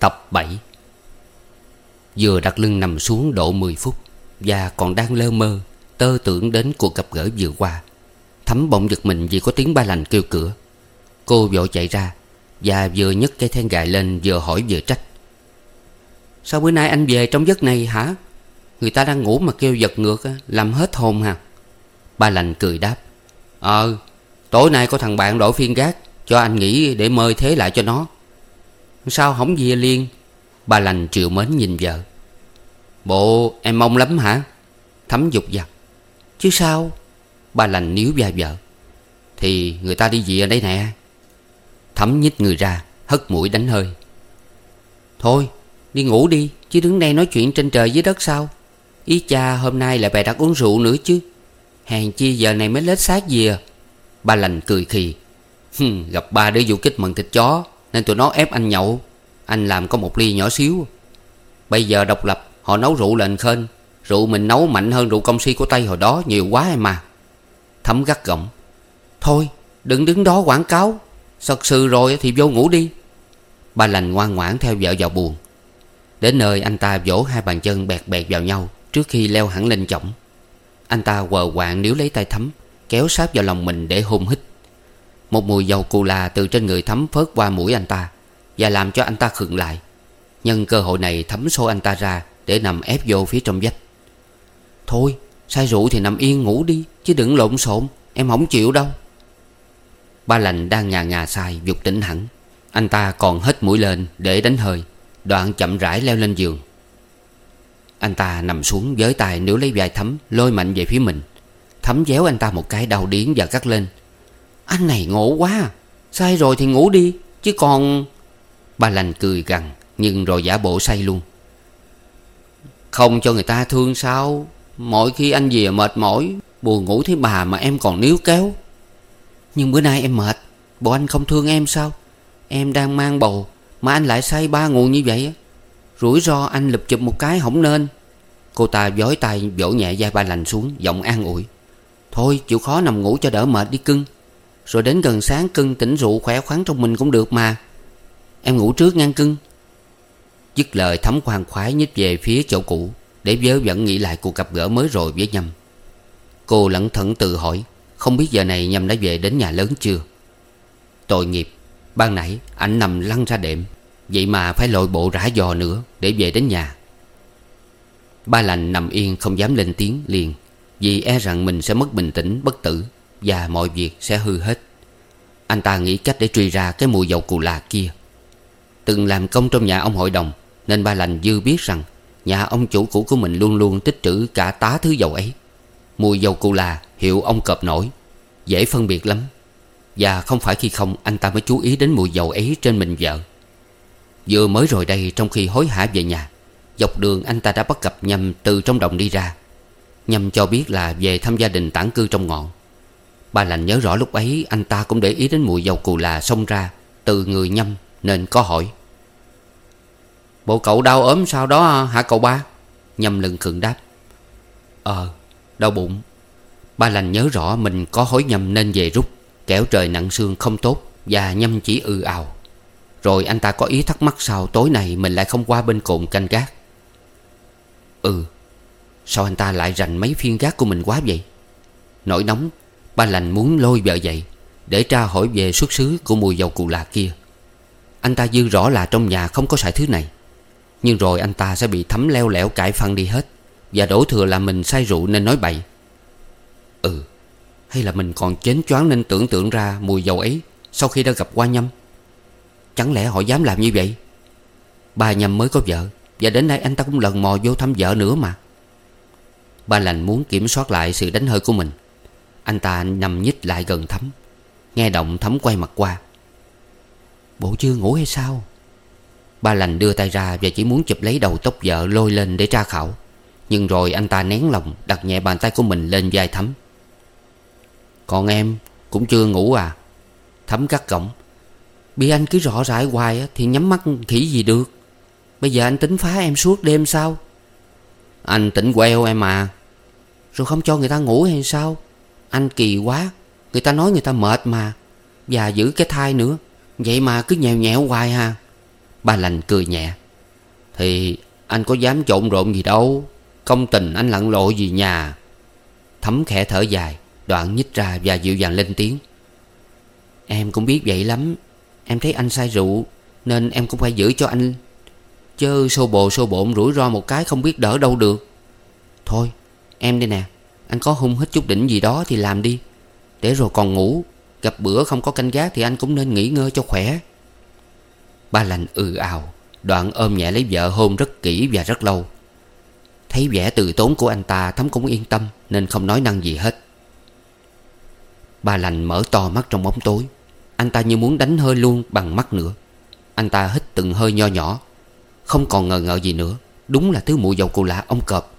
Tập 7 Vừa đặt lưng nằm xuống độ 10 phút Và còn đang lơ mơ, Tơ tưởng đến cuộc gặp gỡ vừa qua. Thấm bỗng giật mình vì có tiếng ba lành kêu cửa. Cô vội chạy ra Và vừa nhấc cây then gài lên Vừa hỏi vừa trách. Sao bữa nay anh về trong giấc này hả? Người ta đang ngủ mà kêu giật ngược, Làm hết hồn hả? Ba lành cười đáp. Ờ tối nay có thằng bạn đổi phiên gác Cho anh nghỉ để mời thế lại cho nó. Sao không về liền? Ba lành triệu mến nhìn vợ. Bộ, em mong lắm hả? Thấm dục dặt Chứ sao? Ba lành níu vai vợ. Thì người ta đi gì ở đây nè. Thấm nhích người ra, Hất mũi đánh hơi. Thôi, đi ngủ đi, Chứ đứng đây nói chuyện trên trời dưới đất sao? Ý cha hôm nay lại bè đặt uống rượu nữa chứ. Hèn chi giờ này mới lết xác gì à Ba lành cười khì. Gặp ba đứa du kích mận thịt chó. Nên tụi nó ép anh nhậu. Anh làm có một ly nhỏ xíu. Bây giờ độc lập, Họ nấu rượu lên khên Rượu mình nấu mạnh hơn rượu công si của Tây hồi đó, Nhiều quá em mà Thấm gắt gỏng Thôi, đừng đứng đó quảng cáo. Sật sự rồi thì vô ngủ đi. Ba lành ngoan ngoãn theo vợ vào buồn. Đến nơi anh ta vỗ hai bàn chân bẹt bẹt vào nhau Trước khi leo hẳn lên chổng. Anh ta quờ quạng níu lấy tay Thấm, Kéo sát vào lòng mình để hôn hít. Một mùi dầu cù là từ trên người Thấm phớt qua mũi anh ta Và làm cho anh ta khựng lại. Nhân cơ hội này Thấm xô anh ta ra Để nằm ép vô phía trong vách. Thôi, say rượu thì nằm yên ngủ đi, Chứ đừng lộn xộn, Em không chịu đâu. Ba lành đang ngà ngà sai dục tỉnh hẳn. Anh ta còn hết mũi lên để đánh hơi, Đoạn chậm rãi leo lên giường. Anh ta nằm xuống với tay nếu lấy vai thấm, Lôi mạnh về phía mình. Thấm déo anh ta một cái đau điến và cắt lên. Anh này ngộ quá. Sai rồi thì ngủ đi. Chứ còn bà lành cười gằn, Nhưng rồi giả bộ say luôn. Không cho người ta thương sao? Mỗi khi anh về mệt mỏi, Buồn ngủ thấy bà mà em còn níu kéo. Nhưng bữa nay em mệt, Bộ anh không thương em sao? Em đang mang bầu, Mà anh lại say ba nguồn như vậy Rủi ro anh lụp chụp một cái không nên. Cô ta giói tay vỗ nhẹ vai ba lành xuống, Giọng an ủi. Thôi, chịu khó nằm ngủ cho đỡ mệt đi cưng. Rồi đến gần sáng cưng tỉnh rượu khỏe khoắn trong mình cũng được mà. Em ngủ trước ngang cưng. Dứt lời thấm khoan khoái nhích về phía chỗ cũ, để vớ vẫn nghĩ lại cuộc gặp gỡ mới rồi với Nhâm. Cô lẩn thận tự hỏi, Không biết giờ này Nhâm đã về đến nhà lớn chưa? Tội nghiệp, Ban nãy anh nằm lăn ra đệm, Vậy mà phải lội bộ rã giò nữa Để về đến nhà. Ba lành nằm yên không dám lên tiếng liền, Vì e rằng mình sẽ mất bình tĩnh, bất tử. Và mọi việc sẽ hư hết. Anh ta nghĩ cách để truy ra cái mùi dầu cù là kia. Từng làm công trong nhà ông hội đồng, Nên ba lành dư biết rằng Nhà ông chủ cũ của mình luôn luôn tích trữ cả tá thứ dầu ấy. Mùi dầu cù là hiệu ông cọp nổi, Dễ phân biệt lắm. Và không phải khi không anh ta mới chú ý đến mùi dầu ấy trên mình vợ. Vừa mới rồi đây, trong khi hối hả về nhà, Dọc đường anh ta đã bắt gặp nhầm từ trong đồng đi ra. Nhâm cho biết là về thăm gia đình tản cư trong ngọn. Ba lành nhớ rõ lúc ấy, anh ta cũng để ý đến mùi dầu cù là xông ra, Từ người Nhâm nên có hỏi. Bộ cậu đau ốm sao đó hả cậu ba? Nhâm lưng khựng đáp. Ờ đau bụng. Ba lành nhớ rõ mình có hối nhầm nên về rút, Kẻo trời nặng xương không tốt Và nhâm chỉ ư ào. Rồi anh ta có ý thắc mắc sao tối nay Mình lại không qua bên cồn canh gác. Ừ Sao anh ta lại rành mấy phiên gác của mình quá vậy? Nổi nóng. Ba lành muốn lôi vợ dậy Để tra hỏi về xuất xứ của mùi dầu cù lạc kia. Anh ta dư rõ là trong nhà không có xài thứ này. Nhưng rồi anh ta sẽ bị thấm leo lẻo cải phân đi hết Và đổ thừa là mình say rượu nên nói bậy. Ừ Hay là mình còn chến choáng nên tưởng tượng ra mùi dầu ấy Sau khi đã gặp qua nhâm? Chẳng lẽ họ dám làm như vậy? Ba nhâm mới có vợ Và đến nay anh ta cũng lần mò vô thăm vợ nữa mà. Ba lành muốn kiểm soát lại sự đánh hơi của mình. Anh ta nằm nhích lại gần Thấm, Nghe động Thấm quay mặt qua. Bộ chưa ngủ hay sao? Ba lành đưa tay ra Và chỉ muốn chụp lấy đầu tóc vợ lôi lên để tra khảo. Nhưng rồi anh ta nén lòng, Đặt nhẹ bàn tay của mình lên vai Thấm. Còn em cũng chưa ngủ à? Thấm cắt cổng Bị anh cứ rõ rãi hoài Thì nhắm mắt khỉ gì được? Bây giờ anh tính phá em suốt đêm sao? Anh tỉnh queo em à? Rồi không cho người ta ngủ hay sao? Anh kỳ quá. Người ta nói người ta mệt mà. Và giữ cái thai nữa. Vậy mà cứ nhèo nhẹo hoài ha Ba lành cười nhẹ. Thì anh có dám trộn rộn gì đâu. Công tình anh lặn lộ gì nhà. Thấm khẽ thở dài. Đoạn nhích ra và dịu dàng lên tiếng. Em cũng biết vậy lắm. Em thấy anh say rượu, Nên em cũng phải giữ cho anh. Chớ xô bồ xô bộn rủi ro một cái không biết đỡ đâu được. Thôi, em đây nè. Anh có hung hít chút đỉnh gì đó thì làm đi. Để rồi còn ngủ. Gặp bữa không có canh gác thì anh cũng nên nghỉ ngơi cho khỏe. Ba lành ừ ào. Đoạn ôm nhẹ lấy vợ hôn rất kỹ và rất lâu. Thấy vẻ từ tốn của anh ta Thấm cũng yên tâm, Nên không nói năng gì hết. Ba lành mở to mắt trong bóng tối. Anh ta như muốn đánh hơi luôn bằng mắt nữa. Anh ta hít từng hơi nho nhỏ. Không còn ngờ ngợ gì nữa. Đúng là thứ mùi dầu cù lạ ông cọp.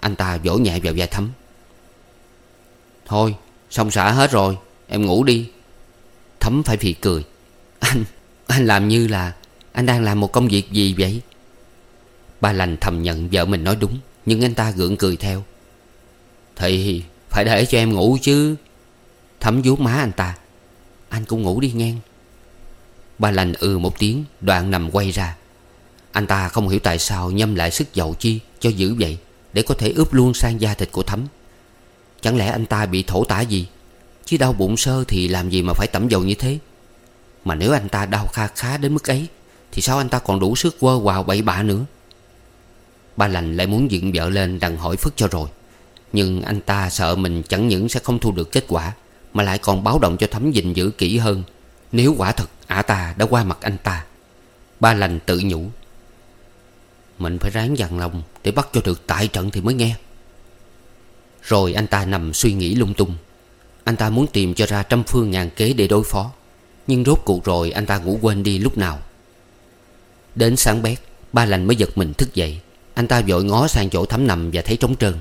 Anh ta vỗ nhẹ vào vai thấm. Thôi xong xả hết rồi Em ngủ đi. Thấm phải phì cười. Anh, anh làm như là Anh đang làm một công việc gì vậy? Ba lành thầm nhận vợ mình nói đúng Nhưng anh ta gượng cười theo. Thì phải để cho em ngủ chứ. Thấm vuốt má anh ta. Anh cũng ngủ đi ngang. Ba lành ừ một tiếng Đoạn nằm quay ra. Anh ta không hiểu tại sao nhâm lại sức dầu chi Cho dữ vậy Để có thể ướp luôn sang da thịt của Thấm. Chẳng lẽ anh ta bị thổ tả gì? Chứ đau bụng sơ thì làm gì mà phải tẩm dầu như thế? Mà nếu anh ta đau kha khá đến mức ấy, Thì sao anh ta còn đủ sức quơ quào bậy bạ nữa? Ba lành lại muốn dựng vợ lên đằng hỏi phức cho rồi. Nhưng anh ta sợ mình chẳng những sẽ không thu được kết quả, Mà lại còn báo động cho thấm gìn giữ kỹ hơn. Nếu quả thật, ả ta đã qua mặt anh ta. Ba lành tự nhủ. Mình phải ráng dằn lòng Để bắt cho được tại trận thì mới nghe. Rồi anh ta nằm suy nghĩ lung tung. Anh ta muốn tìm cho ra trăm phương ngàn kế để đối phó. Nhưng rốt cuộc rồi anh ta ngủ quên đi lúc nào. Đến sáng bét, Ba lành mới giật mình thức dậy. Anh ta vội ngó sang chỗ thấm nằm và thấy trống trơn.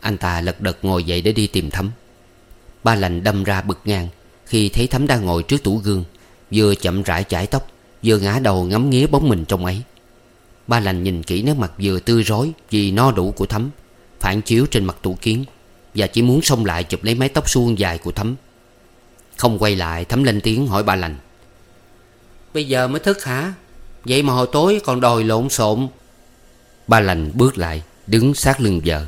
Anh ta lật đật ngồi dậy để đi tìm thấm Ba lành đâm ra bực ngang Khi thấy thấm đang ngồi trước tủ gương, Vừa chậm rãi chải tóc, Vừa ngã đầu ngắm nghía bóng mình trong ấy. Ba lành nhìn kỹ nét mặt vừa tươi rối Vì no đủ của thấm Phản chiếu trên mặt tủ kiến Và chỉ muốn xông lại chụp lấy mái tóc suông dài của thấm. Không quay lại thấm lên tiếng hỏi ba lành. Bây giờ mới thức hả? Vậy mà hồi tối còn đòi lộn xộn. Ba lành bước lại Đứng sát lưng vợ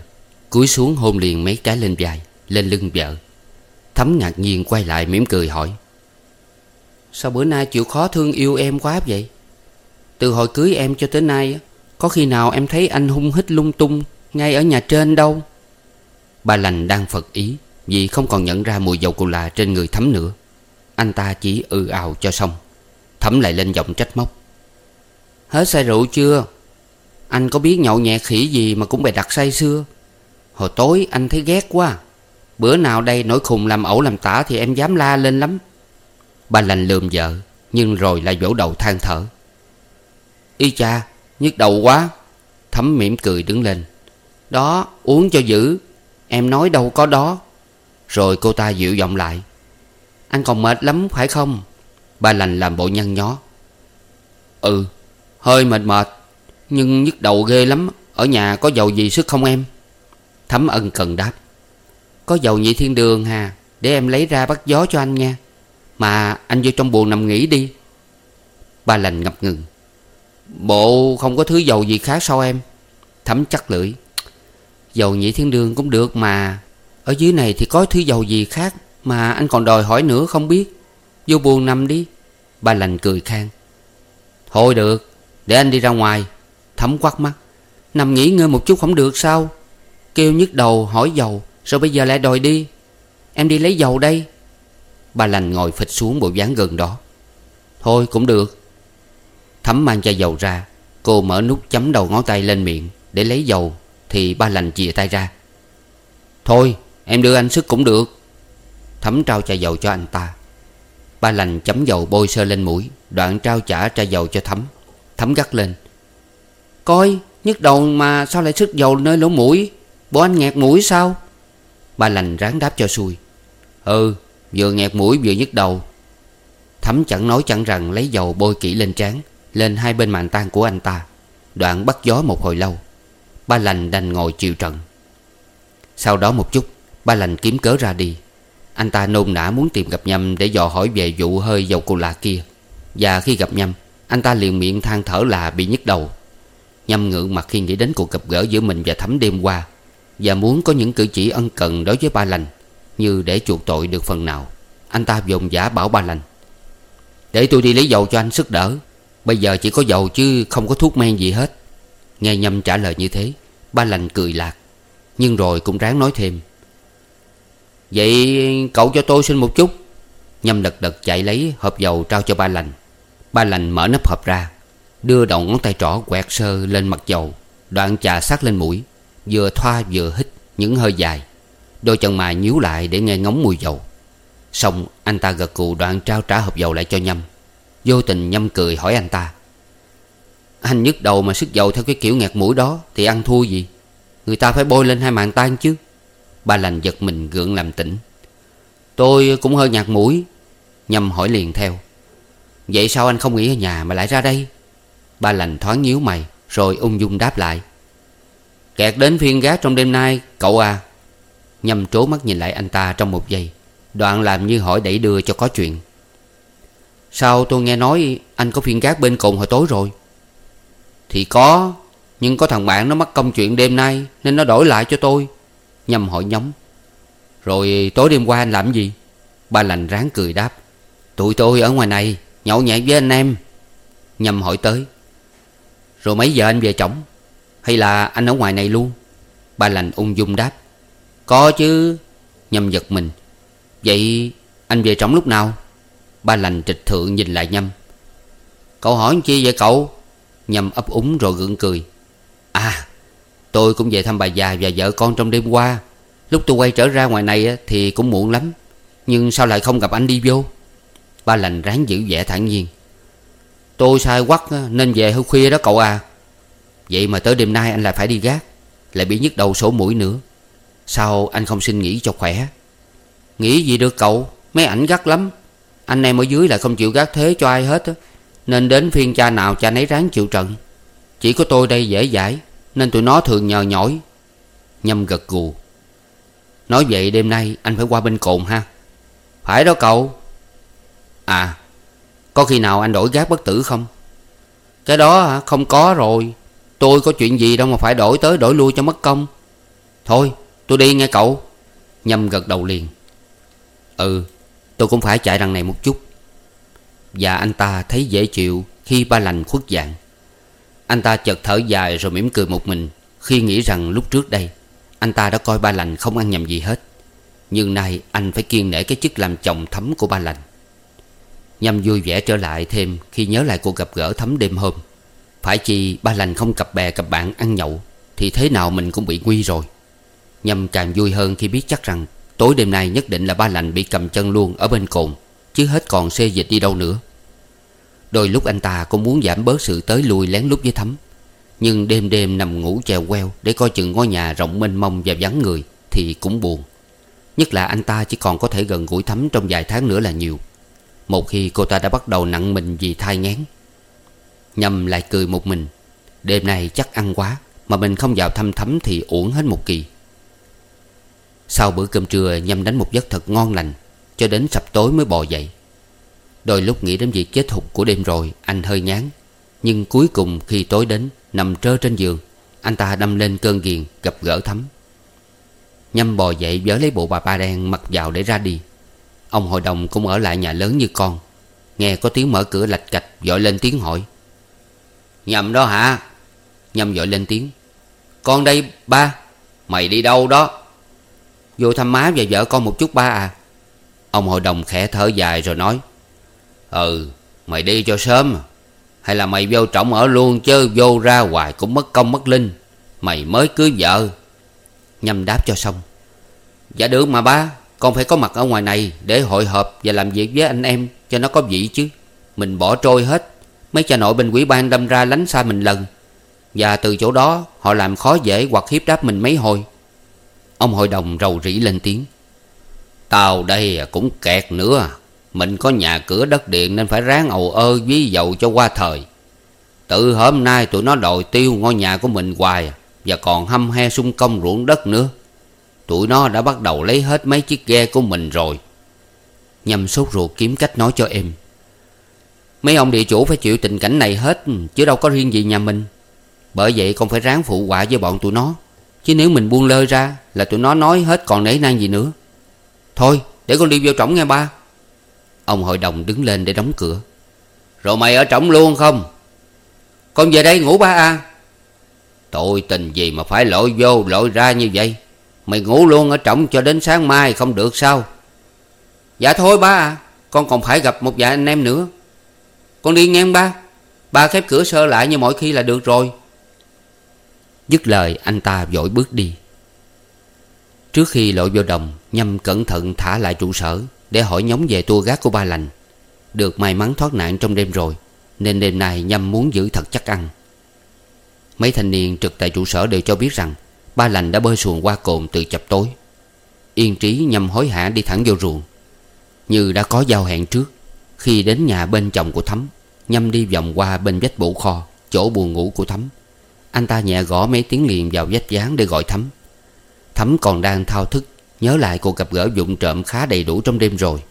Cúi xuống hôn liền mấy cái lên vai Lên lưng vợ. Thấm ngạc nhiên quay lại mỉm cười hỏi. Sao bữa nay chịu khó thương yêu em quá vậy? Từ hồi cưới em cho tới nay Có khi nào em thấy anh hung hít lung tung ngay ở nhà trên đâu? Ba lành đang phật ý, Vì không còn nhận ra mùi dầu cù là trên người thấm nữa. Anh ta chỉ ư ào cho xong. Thấm lại lên giọng trách móc. Hết say rượu chưa? Anh có biết nhậu nhẹt khỉ gì mà cũng bày đặt say xưa? Hồi tối anh thấy ghét quá. Bữa nào đây nổi khùng làm ẩu làm tả Thì em dám la lên lắm. Ba lành lườm vợ, Nhưng rồi lại vỗ đầu than thở. Y cha nhức đầu quá. Thấm mỉm cười đứng lên. Đó, uống cho dữ. Em nói đâu có đó. Rồi cô ta dịu giọng lại. Anh còn mệt lắm, phải không? Ba lành làm bộ nhăn nhó. Ừ Hơi mệt mệt, Nhưng nhức đầu ghê lắm. Ở nhà có dầu gì sức không em? Thấm ân cần đáp. Có dầu nhị thiên đường hà, Để em lấy ra bắt gió cho anh nha. Mà anh vô trong buồng nằm nghỉ đi. Ba lành ngập ngừng. Bộ không có thứ dầu gì khác sao em? Thấm chắc lưỡi. Dầu nhị thiên đường cũng được mà. Ở dưới này thì có thứ dầu gì khác Mà anh còn đòi hỏi nữa không biết? Vô buồn nằm đi. Ba lành cười khang. Thôi được, Để anh đi ra ngoài. Thấm quắc mắt. Nằm nghỉ ngơi một chút không được sao? Kêu nhức đầu hỏi dầu, Rồi bây giờ lại đòi đi. Em đi lấy dầu đây. Ba lành ngồi phịch xuống bộ dáng gần đó. Thôi cũng được. Thấm mang chai dầu ra, Cô mở nút chấm đầu ngón tay lên miệng Để lấy dầu. Thì ba lành chìa tay ra. Thôi, em đưa anh sức cũng được. Thấm trao chai dầu cho anh ta. Ba lành chấm dầu bôi sơ lên mũi, Đoạn trao trả chai dầu cho Thấm. Thấm gắt lên. Coi, nhức đầu mà sao lại sức dầu nơi lỗ mũi? Bộ anh nghẹt mũi sao? Ba lành ráng đáp cho xuôi Ừ vừa nghẹt mũi vừa nhức đầu. Thấm chẳng nói chẳng rằng lấy dầu bôi kỹ lên trán, Lên hai bên màn tan của anh ta. Đoạn bắt gió một hồi lâu. Ba lành đành ngồi chịu trận Sau đó một chút, Ba lành kiếm cớ ra đi. Anh ta nôn nã muốn tìm gặp Nhâm Để dò hỏi về vụ hơi dầu cô lạ kia. Và khi gặp Nhâm, Anh ta liền miệng than thở là bị nhức đầu. Nhâm ngượng mặt khi nghĩ đến cuộc gặp gỡ giữa mình và Thấm đêm qua, Và muốn có những cử chỉ ân cần đối với ba lành, Như để chuộc tội được phần nào. Anh ta dồn giả bảo ba lành, Để tôi đi lấy dầu cho anh sức đỡ. Bây giờ chỉ có dầu chứ không có thuốc men gì hết. Nghe Nhâm trả lời như thế, Ba lành cười lạc, Nhưng rồi cũng ráng nói thêm. Vậy cậu cho tôi xin một chút. Nhâm đật đật chạy lấy hộp dầu trao cho ba lành. Ba lành mở nắp hộp ra, Đưa đầu ngón tay trỏ quẹt sơ lên mặt dầu, Đoạn chà sát lên mũi, Vừa thoa vừa hít những hơi dài. Đôi chân mày nhíu lại để nghe ngóng mùi dầu. Xong anh ta gật cù đoạn trao trả hộp dầu lại cho Nhâm. Vô tình Nhâm cười hỏi anh ta anh nhức đầu mà sức dầu theo cái kiểu ngạt mũi đó, Thì ăn thua gì? Người ta phải bôi lên hai mạng tan chứ. Ba lành giật mình gượng làm tỉnh. Tôi cũng hơi nhạt mũi Nhâm hỏi liền theo. Vậy sao anh không nghỉ ở nhà mà lại ra đây? Ba lành thoáng nhíu mày, Rồi ung dung đáp lại. Kẹt đến phiên gác trong đêm nay, Cậu à. Nhâm trố mắt nhìn lại anh ta trong một giây. Đoạn làm như hỏi đẩy đưa cho có chuyện. Sao tôi nghe nói Anh có phiên gác bên cùng hồi tối rồi? Thì có, Nhưng có thằng bạn nó mắc công chuyện đêm nay, Nên nó đổi lại cho tôi Nhâm hỏi nhóm. Rồi tối đêm qua anh làm gì? Ba lành ráng cười đáp. Tụi tôi ở ngoài này, Nhậu nhẹt với anh em Nhâm hỏi tới. Rồi mấy giờ anh về trống Hay là anh ở ngoài này luôn? Ba lành ung dung đáp. Có chứ Nhâm giật mình. Vậy anh về trống lúc nào? Ba lành trịch thượng nhìn lại Nhâm Cậu hỏi chi vậy cậu? Nhâm ấp úng rồi gượng cười. À Tôi cũng về thăm bà già và vợ con trong đêm qua. Lúc tôi quay trở ra ngoài này thì cũng muộn lắm. Nhưng sao lại không gặp anh đi vô? Ba lành ráng giữ vẻ thản nhiên. Tôi sai quắc nên về hơi khuya đó cậu à. Vậy mà tới đêm nay anh lại phải đi gác, Lại bị nhức đầu sổ mũi nữa. Sao anh không xin nghỉ cho khỏe? Nghĩ gì được cậu, Mấy ảnh gắt lắm. Anh em ở dưới lại không chịu gác thế cho ai hết nên đến phiên cha nào cha nấy ráng chịu trận. Chỉ có tôi đây dễ dãi, Nên tụi nó thường nhờ nhỏi. Nhâm gật gù. Nói vậy đêm nay anh phải qua bên cồn ha. Phải đó cậu. À Có khi nào anh đổi gác bất tử không? Cái đó không có rồi. Tôi có chuyện gì đâu mà phải đổi tới đổi lui cho mất công. Thôi, tôi đi nghe cậu. Nhâm gật đầu liền. Ừ tôi cũng phải chạy đằng này một chút. Và anh ta thấy dễ chịu Khi ba lành khuất dạng. Anh ta chợt thở dài rồi mỉm cười một mình, Khi nghĩ rằng lúc trước đây, Anh ta đã coi ba lành không ăn nhầm gì hết. Nhưng nay anh phải kiên nể cái chức làm chồng thấm của ba lành. Nhâm vui vẻ trở lại thêm Khi nhớ lại cuộc gặp gỡ thấm đêm hôm. Phải chi ba lành không cặp bè cặp bạn ăn nhậu, Thì thế nào mình cũng bị nguy rồi. Nhâm càng vui hơn khi biết chắc rằng, Tối đêm nay nhất định là ba lành bị cầm chân luôn Ở bên cồn, Chứ hết còn xê dịch đi đâu nữa. Đôi lúc anh ta cũng muốn giảm bớt sự tới lui lén lút với thấm Nhưng đêm đêm nằm ngủ chèo queo Để coi chừng ngôi nhà rộng mênh mông và vắng người Thì cũng buồn. Nhất là anh ta chỉ còn có thể gần gũi thấm trong vài tháng nữa là nhiều. Một khi cô ta đã bắt đầu nặng mình vì thai ngán. Nhâm lại cười một mình. Đêm nay chắc ăn quá, Mà mình không vào thăm thấm thì uổng hết một kỳ. Sau bữa cơm trưa, Nhâm đánh một giấc thật ngon lành, Cho đến sập tối mới bò dậy. Đôi lúc nghĩ đến việc kết thúc của đêm rồi, Anh hơi nhán. Nhưng cuối cùng khi tối đến, Nằm trơ trên giường, Anh ta đâm lên cơn ghiền, gặp gỡ thấm Nhâm bò dậy vớ lấy bộ bà ba đen mặc vào để ra đi. Ông hội đồng cũng ở lại nhà lớn như con. Nghe có tiếng mở cửa lạch cạch Dội lên tiếng hỏi. Nhầm đó hả? Nhâm dội lên tiếng. Con đây, ba. Mày đi đâu đó? Vô thăm má và vợ con một chút, ba à. Ông hội đồng khẽ thở dài rồi nói. Ừ mày đi cho sớm. Hay là mày vô trọng ở luôn chứ, Vô ra hoài cũng mất công mất linh. Mày mới cưới vợ. Nhâm đáp cho xong. Dạ được mà ba, Con phải có mặt ở ngoài này Để hội họp và làm việc với anh em, Cho nó có vị chứ. Mình bỏ trôi hết. Mấy cha nội bên quỹ ban đâm ra lánh xa mình lần. Và từ chỗ đó, Họ làm khó dễ hoặc hiếp đáp mình mấy hồi. Ông hội đồng rầu rĩ lên tiếng. Tao đây cũng kẹt nữa. Mình có nhà cửa đất điện Nên phải ráng ầu ơ ví dầu cho qua thời. Từ hôm nay tụi nó đòi tiêu ngôi nhà của mình hoài à, Và còn hâm he sung công ruộng đất nữa. Tụi nó đã bắt đầu lấy hết mấy chiếc ghe của mình rồi. Nhâm sốt ruột kiếm cách nói cho em Mấy ông địa chủ phải chịu tình cảnh này hết, Chứ đâu có riêng gì nhà mình. Bởi vậy con phải ráng phụ họa với bọn tụi nó. Chứ nếu mình buông lơi ra Là tụi nó nói hết còn nể nang gì nữa. Thôi, để con đi vô trỏng nghe ba. Ông hội đồng đứng lên để đóng cửa. Rồi mày ở trỏng luôn không? Con về đây ngủ ba a. Tội tình gì mà phải lội vô lội ra như vậy? Mày ngủ luôn ở trỏng cho đến sáng mai không được sao? Dạ thôi ba à Con còn phải gặp một vài anh em nữa. Con đi ngang ba. Ba khép cửa sơ lại như mọi khi là được rồi. Dứt lời, anh ta vội bước đi. Trước khi lội vô đồng, Nhâm cẩn thận thả lại trụ sở. Để hỏi nhóm về tour gác của ba lành. Được may mắn thoát nạn trong đêm rồi, Nên đêm nay Nhâm muốn giữ thật chắc ăn. Mấy thanh niên trực tại trụ sở đều cho biết rằng Ba lành đã bơi xuồng qua cồn từ chập tối. Yên trí, Nhâm hối hả đi thẳng vô ruộng. Như đã có giao hẹn trước, Khi đến nhà bên chồng của Thắm, Nhâm đi vòng qua bên vách bổ kho, Chỗ buồn ngủ của Thắm. Anh ta nhẹ gõ mấy tiếng liền vào vách dáng để gọi Thắm. Thắm còn đang thao thức Nhớ lại cuộc gặp gỡ vụng trộm khá đầy đủ trong đêm rồi.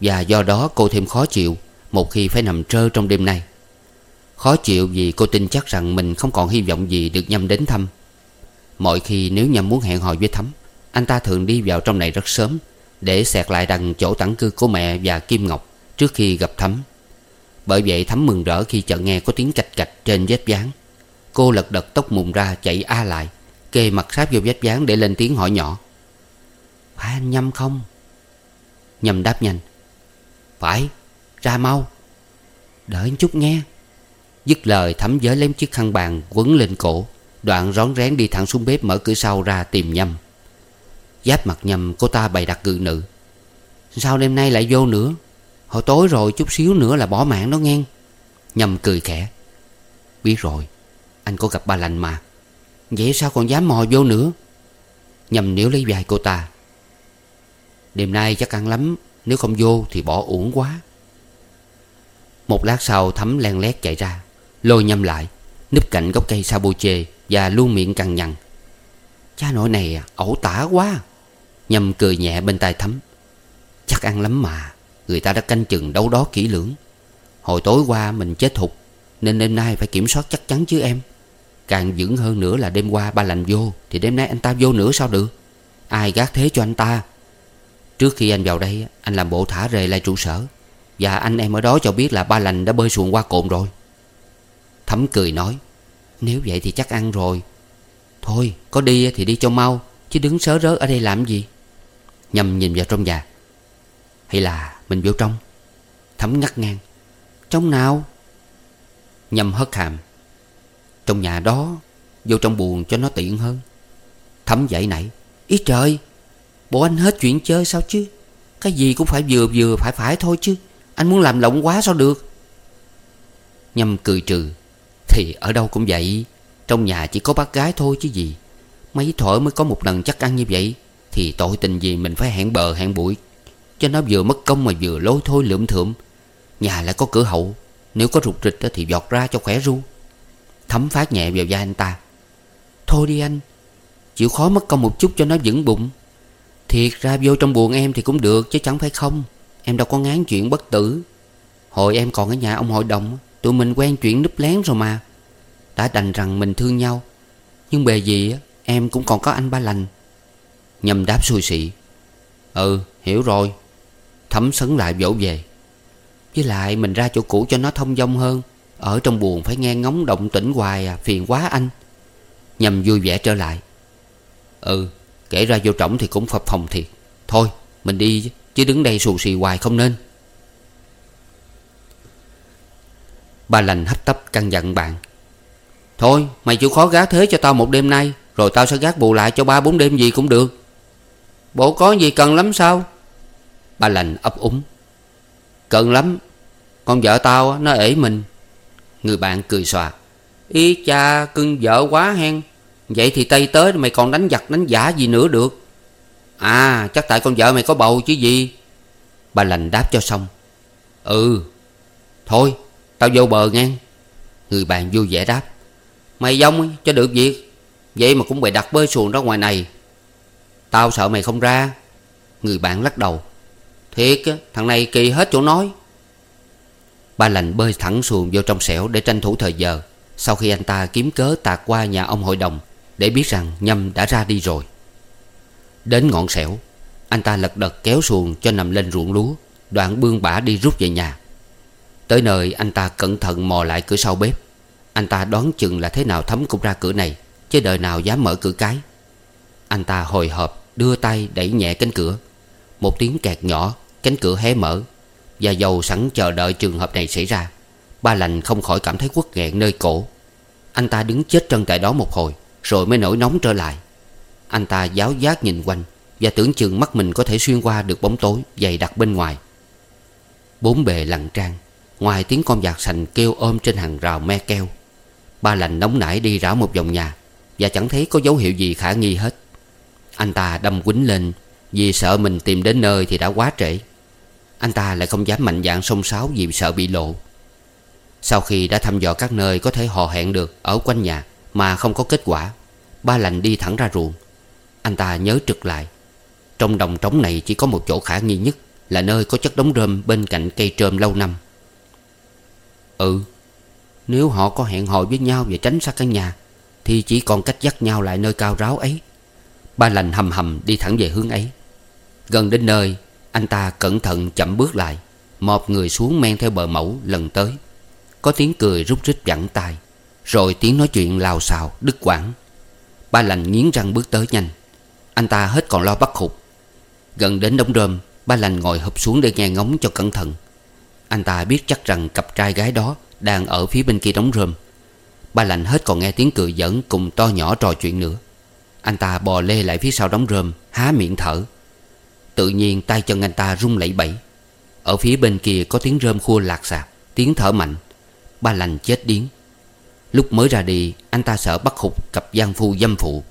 Và do đó cô thêm khó chịu, Một khi phải nằm trơ trong đêm nay. Khó chịu vì cô tin chắc rằng Mình không còn hy vọng gì được nhâm đến thăm. Mọi khi nếu nhâm muốn hẹn hò với Thắm, Anh ta thường đi vào trong này rất sớm, Để xẹt lại đằng chỗ tản cư của mẹ và Kim Ngọc Trước khi gặp Thắm. Bởi vậy Thắm mừng rỡ khi chợt nghe có tiếng cạch cạch trên vết dáng. Cô lật đật tóc mùng ra chạy a lại Kê mặt sát vô vết dáng để lên tiếng hỏi nhỏ. Phải anh Nhâm không? Nhâm đáp nhanh. Phải, ra mau. Đợi chút nghe. Dứt lời thấm giới lấy chiếc khăn bàn quấn lên cổ. Đoạn rón rén đi thẳng xuống bếp mở cửa sau ra tìm Nhâm. Giáp mặt Nhâm, cô ta bày đặt cự nữ. Sao đêm nay lại vô nữa? Hồi tối rồi, chút xíu nữa là bỏ mạng đó ngang Nhâm cười khẽ. Biết rồi, Anh có gặp ba lành mà. Vậy sao còn dám mò vô nữa? Nhầm nếu lấy vai cô ta. Đêm nay chắc ăn lắm, Nếu không vô thì bỏ uổng quá. Một lát sau thấm len lét chạy ra, Lôi nhâm lại, Núp cạnh gốc cây saboche Và luôn miệng cằn nhằn. Cha nội này à, ẩu tả quá. Nhâm cười nhẹ bên tai thấm Chắc ăn lắm mà, Người ta đã canh chừng đâu đó kỹ lưỡng. Hồi tối qua mình chết thục Nên đêm nay phải kiểm soát chắc chắn chứ em. Càng dững hơn nữa là đêm qua ba lành vô, Thì đêm nay anh ta vô nữa sao được? Ai gác thế cho anh ta? Trước khi anh vào đây, Anh làm bộ thả rề lại trụ sở. Và anh em ở đó cho biết là ba lành đã bơi xuồng qua cồn rồi. Thấm cười nói, Nếu vậy thì chắc ăn rồi. Thôi, có đi thì đi cho mau, Chứ đứng sớ rớ ở đây làm gì? Nhâm nhìn vào trong nhà. Hay là mình vô trong? Thấm ngắt ngang, Trong nào? Nhâm hất hàm, trong nhà đó, Vô trong buồn cho nó tiện hơn. Thấm dậy nảy, Ý trời Bộ anh hết chuyện chơi sao chứ? Cái gì cũng phải vừa vừa phải phải thôi chứ. Anh muốn làm lộng quá sao được? Nhâm cười trừ. Thì ở đâu cũng vậy. Trong nhà chỉ có bác gái thôi chứ gì. Mấy thổi mới có một lần chắc ăn như vậy, Thì tội tình gì mình phải hẹn bờ hẹn bụi Cho nó vừa mất công mà vừa lôi thôi lượm thượm. Nhà lại có cửa hậu. Nếu có rụt rịch thì giọt ra cho khỏe ru. Thấm phát nhẹ vào da anh ta. Thôi đi anh. Chịu khó mất công một chút cho nó vững bụng. Thiệt ra vô trong buồn em thì cũng được, Chứ chẳng phải không. Em đâu có ngán chuyện bất tử. Hồi em còn ở nhà ông hội đồng, Tụi mình quen chuyện núp lén rồi mà. Đã đành rằng mình thương nhau. Nhưng bề gì em cũng còn có anh ba lành. Nhâm đáp xui xị. Ừ hiểu rồi. Thấm sấn lại vỗ về. Với lại mình ra chỗ cũ cho nó thông dong hơn. Ở trong buồn phải nghe ngóng động tĩnh hoài à Phiền quá anh. Nhầm vui vẻ trở lại. Ừ kể ra vô trọng thì cũng phập phòng thiệt. Thôi, mình đi chứ đứng đây xù xì hoài không nên. Ba lành hấp tấp căn dặn bạn. Thôi, mày chịu khó gác thế cho tao một đêm nay, Rồi tao sẽ gác bù lại cho ba bốn đêm gì cũng được. Bộ có gì cần lắm sao? Ba lành ấp úng. Cần lắm. Con vợ tao nó ể mình. Người bạn cười xòa. Ý cha, cưng vợ quá hen. Vậy thì Tây tới mày còn đánh giặc, đánh giả gì nữa được? À chắc tại con vợ mày có bầu chứ gì? Bà lành đáp cho xong. Ừ. Thôi, tao vô bờ ngang. Người bạn vui vẻ đáp. Mày dông cho được việc. Vậy mà cũng bày đặt bơi xuồng ra ngoài này. Tao sợ mày không ra. Người bạn lắc đầu. Thiệt thằng này kỳ hết chỗ nói. Ba lành bơi thẳng xuồng vô trong xẻo để tranh thủ thời giờ. Sau khi anh ta kiếm cớ tạt qua nhà ông hội đồng để biết rằng Nhâm đã ra đi rồi. Đến ngọn sẻo, Anh ta lật đật kéo xuồng cho nằm lên ruộng lúa Đoạn bươn bả đi rút về nhà. Tới nơi anh ta cẩn thận mò lại cửa sau bếp. Anh ta đoán chừng là thế nào thấm cũng ra cửa này Chứ đời nào dám mở cửa cái. Anh ta hồi hộp đưa tay đẩy nhẹ cánh cửa. Một tiếng kẹt nhỏ Cánh cửa hé mở Và dầu sẵn chờ đợi trường hợp này xảy ra Ba lành không khỏi cảm thấy quất nghẹn nơi cổ. Anh ta đứng chết chân tại đó một hồi. Rồi mới nổi nóng trở lại. Anh ta giáo giác nhìn quanh Và tưởng chừng mắt mình có thể xuyên qua được bóng tối Dày đặc bên ngoài. Bốn bề lặng trang, Ngoài tiếng con vạc sành kêu ôm trên hàng rào me keo, Ba lành nóng nảy đi rảo một vòng nhà Và chẳng thấy có dấu hiệu gì khả nghi hết. Anh ta đâm quýnh lên, Vì sợ mình tìm đến nơi thì đã quá trễ. Anh ta lại không dám mạnh dạn sông sáo Vì sợ bị lộ. Sau khi đã thăm dò các nơi có thể hò hẹn được Ở quanh nhà mà không có kết quả. Ba lành đi thẳng ra ruộng. Anh ta nhớ trực lại. Trong đồng trống này chỉ có một chỗ khả nghi nhất, Là nơi có chất đống rơm bên cạnh cây trơm lâu năm. Ừ Nếu họ có hẹn hò với nhau và tránh xa căn nhà, Thì chỉ còn cách dắt nhau lại nơi cao ráo ấy. Ba lành hầm hầm đi thẳng về hướng ấy. Gần đến nơi, Anh ta cẩn thận chậm bước lại Một người xuống men theo bờ mẫu lần tới. Có tiếng cười rút rít vẳng tai. Rồi tiếng nói chuyện lào xào, đứt quãng. Ba lành nghiến răng bước tới nhanh. Anh ta hết còn lo bắt khục. Gần đến đống rơm, Ba lành ngồi hụp xuống để nghe ngóng cho cẩn thận. Anh ta biết chắc rằng cặp trai gái đó Đang ở phía bên kia đóng rơm. Ba lành hết còn nghe tiếng cười giỡn Cùng to nhỏ trò chuyện nữa. Anh ta bò lê lại phía sau đóng rơm, Há miệng thở. Tự nhiên tay chân anh ta rung lẩy bẩy. Ở phía bên kia có tiếng rơm khua lạc sạc Tiếng thở mạnh. Ba lành chết điếng. Lúc mới ra đi, Anh ta sợ bắt hụt cặp gian phu dâm phụ.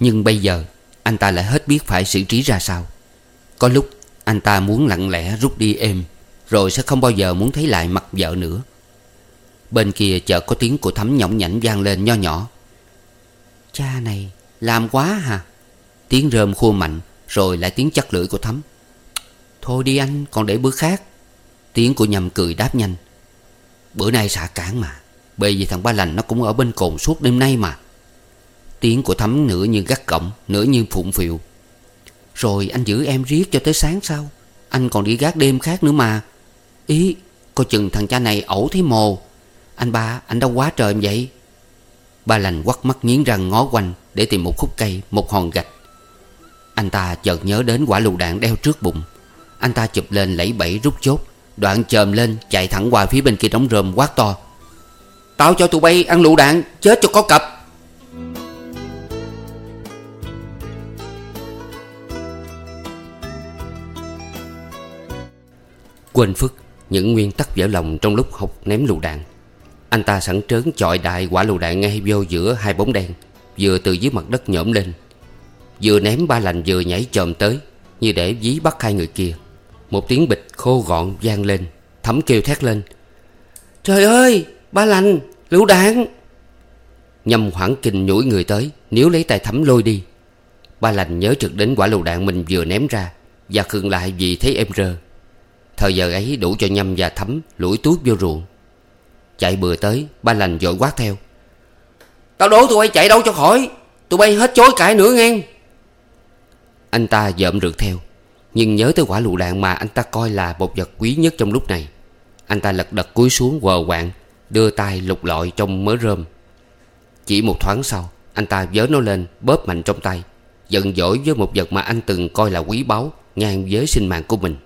Nhưng bây giờ, Anh ta lại hết biết phải xử trí ra sao. Có lúc, anh ta muốn lặng lẽ rút đi êm, rồi sẽ không bao giờ muốn thấy lại mặt vợ nữa. Bên kia chợ có tiếng của thấm nhõng nhảnh vang lên nho nhỏ. Cha này, làm quá hả? Tiếng rơm khua mạnh, Rồi lại tiếng chắc lưỡi của thấm. Thôi đi anh, còn để bữa khác. Tiếng của nhầm cười đáp nhanh. Bữa nay xả cản mà. Bởi vì thằng ba lành nó cũng ở bên cồn suốt đêm nay mà. Tiếng của thắm nửa như gắt gỏng Nửa như phụng phiệu. Rồi anh giữ em riết cho tới sáng sau. Anh còn đi gác đêm khác nữa mà. Ý, Coi chừng thằng cha này ẩu thấy mồ. Anh ba, anh đâu quá trời vậy. Ba lành quắt mắt nghiến răng ngó quanh Để tìm một khúc cây, Một hòn gạch. Anh ta chợt nhớ đến quả lựu đạn đeo trước bụng. Anh ta chụp lên lẫy bẫy rút chốt, Đoạn chồm lên chạy thẳng qua phía bên kia đống rơm quát to. Tao cho tụi bay ăn lựu đạn, Chết cho có cặp. Quên phức những nguyên tắc vỡ lòng trong lúc học ném lựu đạn. Anh ta sẵn trớn chọi đại quả lựu đạn ngay vô giữa hai bóng đen, Vừa từ dưới mặt đất nhổm lên. Vừa ném ba lành vừa nhảy chồm tới, Như để dí bắt hai người kia. Một tiếng bịch khô gọn vang lên, Thấm kêu thét lên. Trời ơi! Ba lành lựu đạn Nhâm hoảng kinh nhủi người tới Nếu lấy tay thấm lôi đi. Ba lành nhớ trực đến quả lựu đạn mình vừa ném ra Và khựng lại vì thấy em rơ. Thời giờ ấy đủ cho nhâm và thấm Lũi tuốt vô ruộng. Chạy bừa tới Ba lành vội quát theo. Tao đố tụi bay chạy đâu cho khỏi, Tụi bay hết chối cãi nữa nghe. Anh ta dợm rượt theo, Nhưng nhớ tới quả lựu đạn mà anh ta coi là một vật quý nhất trong lúc này. Anh ta lật đật cúi xuống quờ quạng Đưa tay lục lọi trong mớ rơm. Chỉ một thoáng sau, Anh ta vớ nó lên, bóp mạnh trong tay, Giận dỗi với một vật mà anh từng coi là quý báu Ngang với sinh mạng của mình.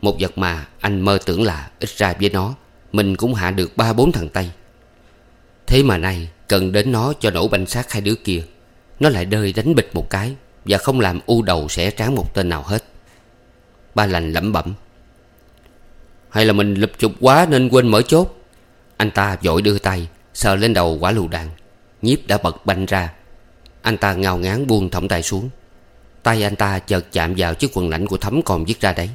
Một vật mà anh mơ tưởng là ít ra với nó, Mình cũng hạ được ba bốn thằng Tây Thế mà nay, cần đến nó cho nổ banh xác hai đứa kia, Nó lại đơi đánh bịch một cái Và không làm u đầu xẻ tráng một tên nào hết. Ba lành lẩm bẩm, Hay là mình lụp chụp quá nên quên mở chốt? Anh ta vội đưa tay, Sờ lên đầu quả lựu đạn. Nhiếp đã bật banh ra. Anh ta ngao ngán buông thõng tay xuống. Tay anh ta chợt chạm vào chiếc quần lãnh của thấm còn viết ra đấy.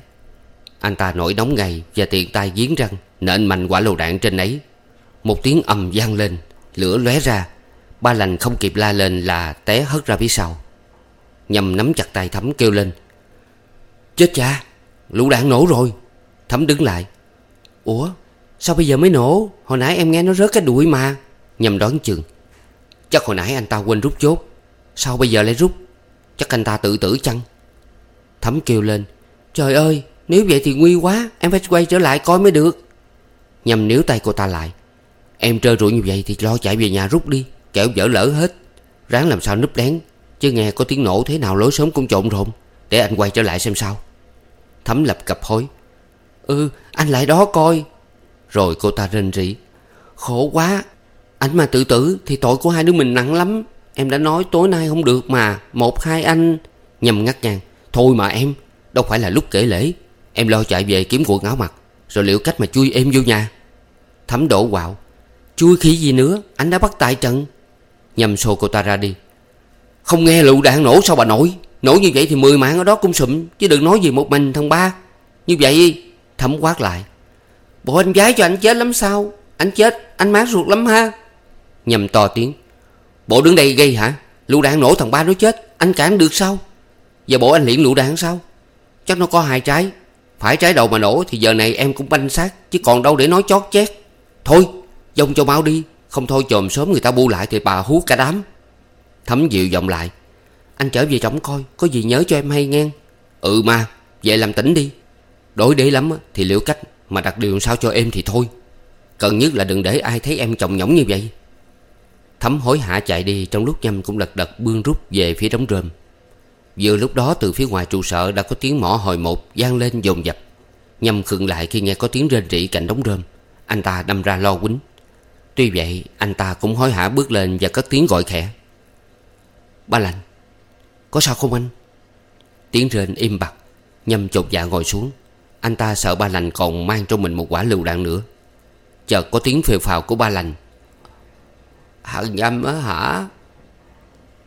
Anh ta nổi nóng ngay Và tiện tay giếng răng, Nện mạnh quả lựu đạn trên ấy. Một tiếng ầm vang lên, Lửa lóe ra. Ba lành không kịp la lên là té hất ra phía sau. Nhầm nắm chặt tay Thấm kêu lên. Chết cha Lũ đạn nổ rồi. Thấm đứng lại. Ủa? Sao bây giờ mới nổ? Hồi nãy em nghe nó rớt cái đuổi mà. Nhầm đoán chừng. Chắc hồi nãy anh ta quên rút chốt. Sao bây giờ lại rút? Chắc anh ta tự tử chăng? Thấm kêu lên. Trời ơi, nếu vậy thì nguy quá. Em phải quay trở lại coi mới được. Nhầm níu tay cô ta lại. Em trơ rụi như vậy thì lo chạy về nhà rút đi. Kẻo vỡ lỡ hết. Ráng làm sao núp đén. Chứ nghe có tiếng nổ thế nào lối sớm cũng trộn rộn. Để anh quay trở lại xem sao. Thấm lập cập hối. Ừ anh lại đó coi. Rồi cô ta rên rỉ. Khổ quá Anh mà tự tử thì tội của hai đứa mình nặng lắm. Em đã nói tối nay không được mà, Một hai anh. Nhầm ngắt ngang Thôi mà em, Đâu phải là lúc kể lễ. Em lo chạy về kiếm quần áo mặc, Rồi liệu cách mà chui em vô nhà? Thấm đổ quạo, Chui khí gì nữa, Anh đã bắt tại trận. Nhầm xô cô ta ra đi. Không nghe lựu đạn nổ sao bà nội? Nổ như vậy thì mười mạng ở đó cũng sụm, Chứ đừng nói gì một mình thằng ba. Như vậy, Thấm quát lại Bộ anh gái cho anh chết lắm sao? Anh chết, anh mát ruột lắm ha. Nhầm to tiếng. Bộ đứng đây gây hả? Lũ đạn nổ thằng ba nó chết, Anh cản được sao? Giờ bộ anh liễn lũ đạn sao? Chắc nó có hai trái. Phải trái đầu mà nổ thì giờ này em cũng banh xác, Chứ còn đâu để nói chót chét. Thôi, dông cho mau đi. Không thôi chồm sớm người ta bu lại thì bà hú cả đám. Thấm dịu giọng lại. Anh trở về trọng coi, Có gì nhớ cho em hay nghe. Ừ mà, Về làm tỉnh đi. Đổi để lắm thì liệu cách? Mà đặt điều sao cho em thì thôi. Cần nhất là đừng để ai thấy em chồng nhõng như vậy. Thấm hối hả chạy đi, Trong lúc nhâm cũng lật đật bươn rút về phía đống rơm. Vừa lúc đó từ phía ngoài trụ sở Đã có tiếng mỏ hồi một vang lên dồn dập. Nhâm khựng lại khi nghe có tiếng rên rỉ cạnh đống rơm. Anh ta đâm ra lo quýnh. Tuy vậy, anh ta cũng hối hả bước lên Và cất tiếng gọi khẽ. Ba lành, Có sao không anh? Tiếng rên im bặt. Nhâm chột dạ ngồi xuống. Anh ta sợ ba lành còn mang trong mình một quả lựu đạn nữa. Chợt có tiếng phều phào của ba lành. Hả Nhâm á hả?